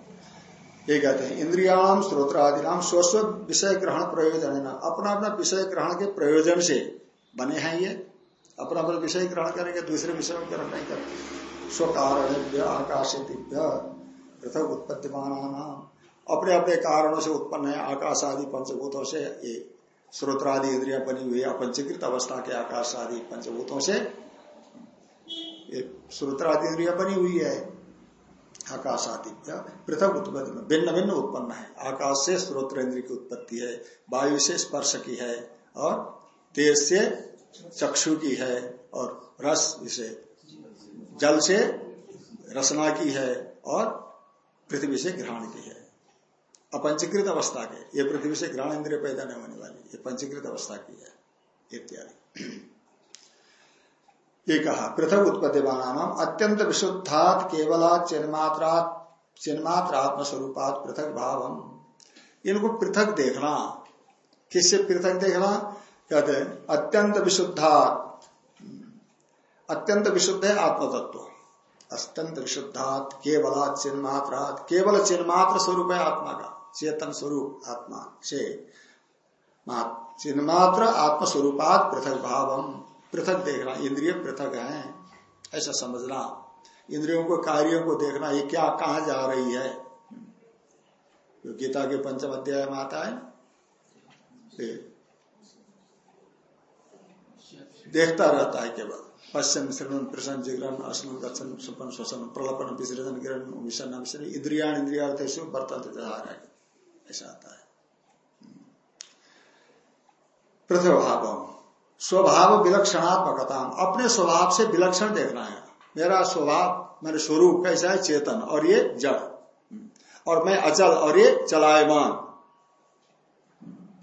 A: ये कहते हैं, इंद्रियाम स्त्रोत्र आदि नाम स्वस्व विषय ग्रहण प्रयोजन है ना। अपना अपना विषय ग्रहण के प्रयोजन से बने हैं ये। अपना अपना विषय ग्रहण करेंगे, दूसरे विषय में ग्रहण नहीं करते स्व कारण आकाश दिव्य पृथक उत्पत्ति अपने अपने कारणों से उत्पन्न है आकाश आदि पंचभूतों से ये स्रोत्रादि इंद्रिया बनी हुई अपंचीकृत अवस्था के आकाश आदि पंचभूतों से श्रोत्रादि इंद्रिया बनी हुई है। आकाश आदि पृथक उत्पत्ति भिन्न भिन्न उत्पन्न है। आकाश से स्रोत्र इंद्रिय की उत्पत्ति है, वायु से स्पर्श की है, और तेज से चक्षु की है और रस से जल से रसना की है और पृथ्वी से ग्रहण की है। अपंचीकृत अवस्था के, ये पृथ्वी से ग्रहण इंद्रिय पैदा नहीं होने वाली, ये पंचीकृत अवस्था की है, इत्यादि। ये कहा पृथक उत्पत्ति नाम अत्यंत विशुद्धात केवला चिन्मात्रा चिन्मात्र आत्म स्वरूपात पृथक भाव इनको पृथक देखना, किससे पृथक देखना? कहते हैं, अत्यंत विशुद्धात अत्यंत विशुद्ध है आत्म तत्व अत्यंत विशुद्धात केवला चिन्मात्रात, केवल चिन्मात्र स्वरूप है आत्मा का, चेतन स्वरूप, आत्मा, से। चिन्मात्र आत्म स्वरूपात पृथक भावम पृथक देखना, इंद्रिय पृथक है, ऐसा समझना। इंद्रियों को, कार्यों को देखना, ये क्या, कहा जा रही है? जो गीता के पंचम अध्याय में आता है देखता रहता है केवल। पश्चिम श्रवण प्रसन्न जिग्रहण असम गच्छन सुपन श्वसन प्रलपन, विसर्जन ग्रहण विषण इंद्रिया इंद्रिया बर्तन ऐसा आता है। भाव स्वभाव विलक्षणात्मकता अपने स्वभाव से विलक्षण देखना है। मेरा स्वभाव, मेरे स्वरूप कैसा है चेतन, और ये जड़। और मैं अचल, और ये चलायमान।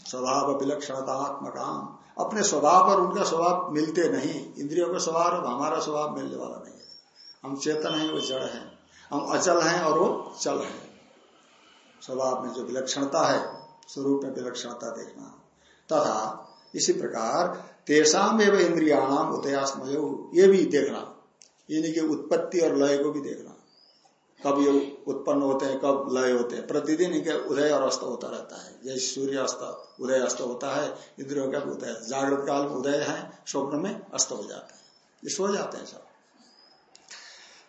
A: स्वभाव विलक्षणतात्मकाम अपने स्वभाव और उनका स्वभाव मिलते नहीं। इंद्रियों का स्वभाव और हमारा स्वभाव मिलने वाला नहीं है। हम चेतन हैं, वो जड़ हैं। हम अचल हैं और वो चल है। स्वभाव में जो विलक्षणता है, स्वरूप में विलक्षणता देखना। तथा इसी प्रकार तेषाम एवं इंद्रियाणाम उदयास्मय, ये भी देखना। इनकी उत्पत्ति और लय को भी देखना। कब ये उत्पन्न होते हैं, कब लय होते हैं। प्रतिदिन इनके उदय और अस्त होता रहता है। जैसे सूर्य अस्त उदय अस्त होता है, इंद्रियों का उदय, जागृत काल में उदय है, स्वप्न में अस्त हो जाता है। ये सो जाते हैं सब।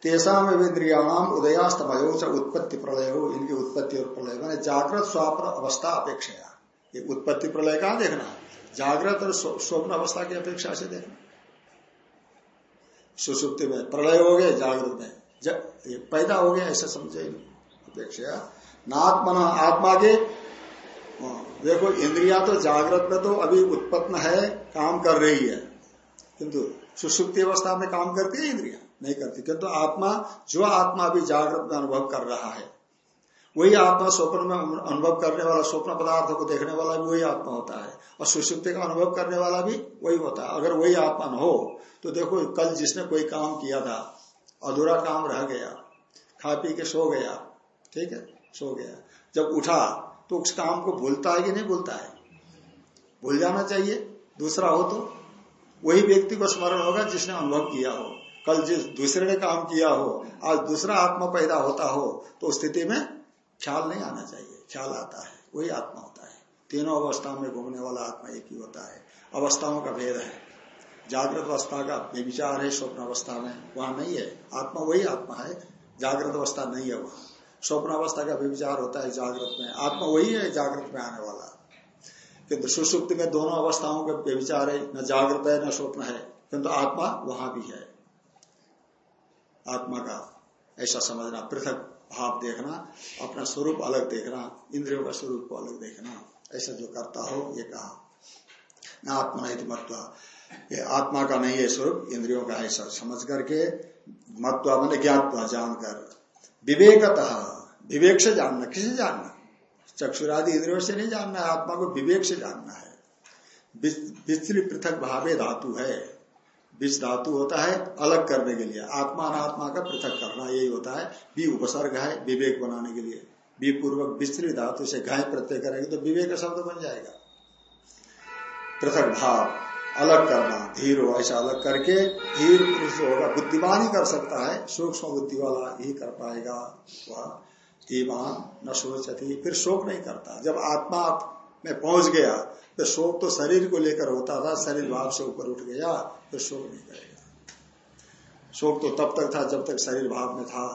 A: तेषाम इंद्रियाणाम उदयास्तमयो उत्पत्ति प्रलय हो, इनकी उत्पत्ति और प्रलय। मैंने जागृत स्वप्न अवस्था अपेक्षा ये उत्पत्ति प्रलय कहा देखना जागृत और स्वप्न अवस्था की अपेक्षा से देखना। सुसुप्ति में प्रलय हो गए, जागृत में। ये पैदा हो गया ऐसा समझे अपेक्षा नात्मन आत्मा के हाँ, देखो इंद्रिया तो जागृत में तो अभी उत्पन्न है काम कर रही है। किंतु सुसुप्ति अवस्था में काम करती है इंद्रिया? नहीं करती। किंतु आत्मा जो आत्मा अभी जागृत में अनुभव कर रहा है वही आत्मा स्वप्न में अनुभव करने वाला स्वप्न पदार्थ को देखने वाला भी वही आत्मा होता है। और सुषुप्ति का अनुभव करने वाला भी वही होता है। अगर वही आत्मा न हो तो देखो कल जिसने कोई काम किया था अधूरा काम रह गया, खा पी के सो गया, ठीक है? सो गया। जब उठा तो उस काम को भूलता है कि नहीं भूलता है? भूल जाना चाहिए। दूसरा हो तो वही व्यक्ति को स्मरण होगा जिसने अनुभव किया हो। कल जिस दूसरे ने काम किया हो, आज दूसरा आत्मा पैदा होता हो तो स्थिति में ख्याल नहीं आना चाहिए। ख्याल आता है, वही आत्मा होता है। तीनों अवस्थाओं में घूमने वाला आत्मा एक ही होता है। अवस्थाओं का भेद है। जागृत अवस्था का विचार है, स्वप्न अवस्था में वहाँ नहीं है। आत्मा वही आत्मा है, जागृत अवस्था नहीं है वहाँ। स्वप्न अवस्था का विचार होता है जागृत में। आत्मा वही है, जागृत में आने वाला। किंतु सुसुप्ति में दोनों अवस्थाओं का विचार है, न जागृत है, न स्वप्न है। किंतु आत्मा वहाँ भी है। आत्मा का ऐसा समझना, पृथक भाव देखना, अपना स्वरूप अलग देखना, इंद्रियों का स्वरूप को अलग देखना, ऐसा जो करता हो, ये कहा। न आत्मा नहीं महत्व ये आत्मा का नहीं है स्वरूप, इंद्रियों का ऐसा समझ करके महत्व मैंने ज्ञात जानकर। विवेकतः, विवेक से जानना, किसे जानना? चक्षुरादि इंद्रियों से नहीं जानना है, आत्मा को विवेक से जानना है। विस्तृ पृथक भावे धातु है। बीज धातु होता है अलग करने के लिए। आत्मा अनात्मा का पृथक करना, यही होता है। बी उपसर्ग है, विवेक बनाने के लिए। बी पूर्वक विस्तृत धातु से घाय प्रत्यय करेंगे तो विवेक शब्द बन जाएगा। पृथक भाव। अलग करना, धीर हो, ऐसा अलग करके धीर पुरुष होगा, बुद्धिमान ही कर सकता है, सूक्ष्म बुद्धि वाला ही कर पाएगा, वह धीमान, न सोचती, फिर शोक नहीं करता। जब आत्मा में पहुँच गया तो शोक तो शरीर को लेकर होता था, शरीर भाव से ऊपर उठ गया फिर शोक नहीं करेगा। शोक तो तब तक था जब तक शरीर भाव में था,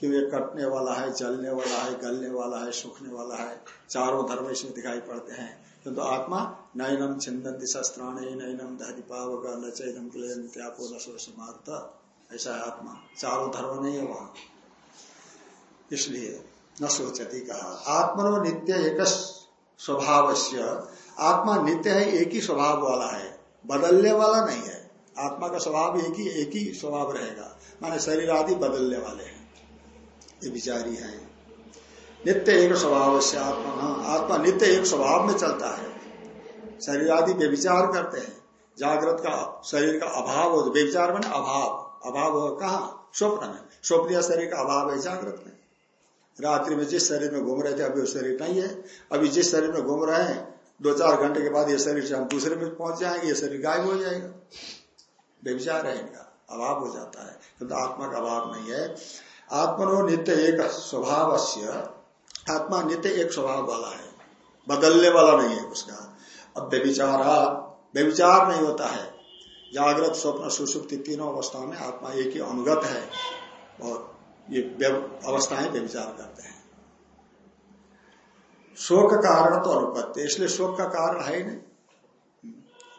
A: कि वे कटने वाला है, जलने वाला है, गलने वाला है, सूखने वाला है, चारों धर्म इसमें दिखाई पड़ते हैं। किंतु आत्मा नयनम छिंदी शस्त्राणी नयनम दहरी पावक, न चैनम त्यापो न ऐसा है आत्मा। चारों धर्म नहीं है वहाँ। इसलिए न सोचती कहा। आत्मनो नित्य एक स्वभाव आत्मा नित्य है, एक ही स्वभाव वाला है। बदलने वाला नहीं है। आत्मा का स्वभाव एक ही एक ही स्वभाव रहेगा। माने शरीर आदि बदलने वाले हैं। ये विचारी है। नित्य एक स्वभाव से आत्मा आत्मा नित्य एक स्वभाव में चलता है। शरीर आदि व्यविचार करते हैं। जागृत का, शरीर का अभाव हो। व्यविचार में अभाव। अभाव हो कहा? स्वप्न में। स्वप्न शरीर का अभाव है, जागृत में। रात्रि में जिस शरीर में घूम रहे थे, अभी वो शरीर नहीं है। अभी जिस शरीर में घूम रहे हैं, दो चार घंटे के बाद ये शरीर से हम दूसरे में पहुँच जाएँगे, ये शरीर गायब हो जाएगा। व्यविचार है इनका। अभाव हो जाता है। तो आत्मा का अभाव नहीं है। आत्मनो नित्य एक स्वभाव आत्मा नित्य एक स्वभाव वाला है। बदलने वाला नहीं है उसका। अब व्यविचार व्यविचार नहीं होता है। जागृत स्वप्न, सुसुप्ति तीनों अवस्थाओं में आत्मा एक ही अनुगत है। और ये अवस्थाएँ व्यविचार करते हैं। शोक कारण तो अनुपत्ति, इसलिए शोक का कारण है ही नहीं।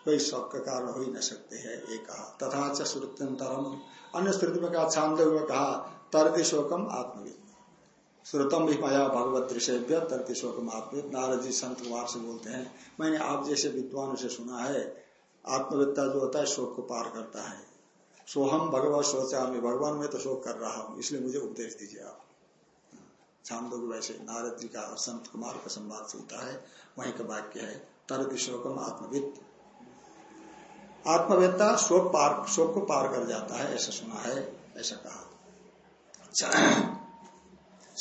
A: कोई शोक का कारण हो ही न सकते है, एक कहा तथा चुतंतरम अन्य श्रुति में कहा, छांद में कहा, तरति शोकम आत्मविद श्रुतम भी माया भगवत दृश्य तरति शोकम आत्मविद नारद जी संत कुमार से बोलते हैं, मैंने आप जैसे विद्वानों से सुना है। आत्मविद्ता जो होता है, शोक को पार करता है। सोहम भगवत सोचा मैं भगवान में तो शोक कर रहा हूँ, इसलिए मुझे उपदेश दीजिए आप। छांदोग वैसे नारद जी का संत कुमार का संवाद चलता है, वहीं का वाक्य है तरद शोकम आत्मविद आत्मवेदता शोक पार, शोक को पार कर जाता है, ऐसा सुना है, ऐसा कहा। अच्छा।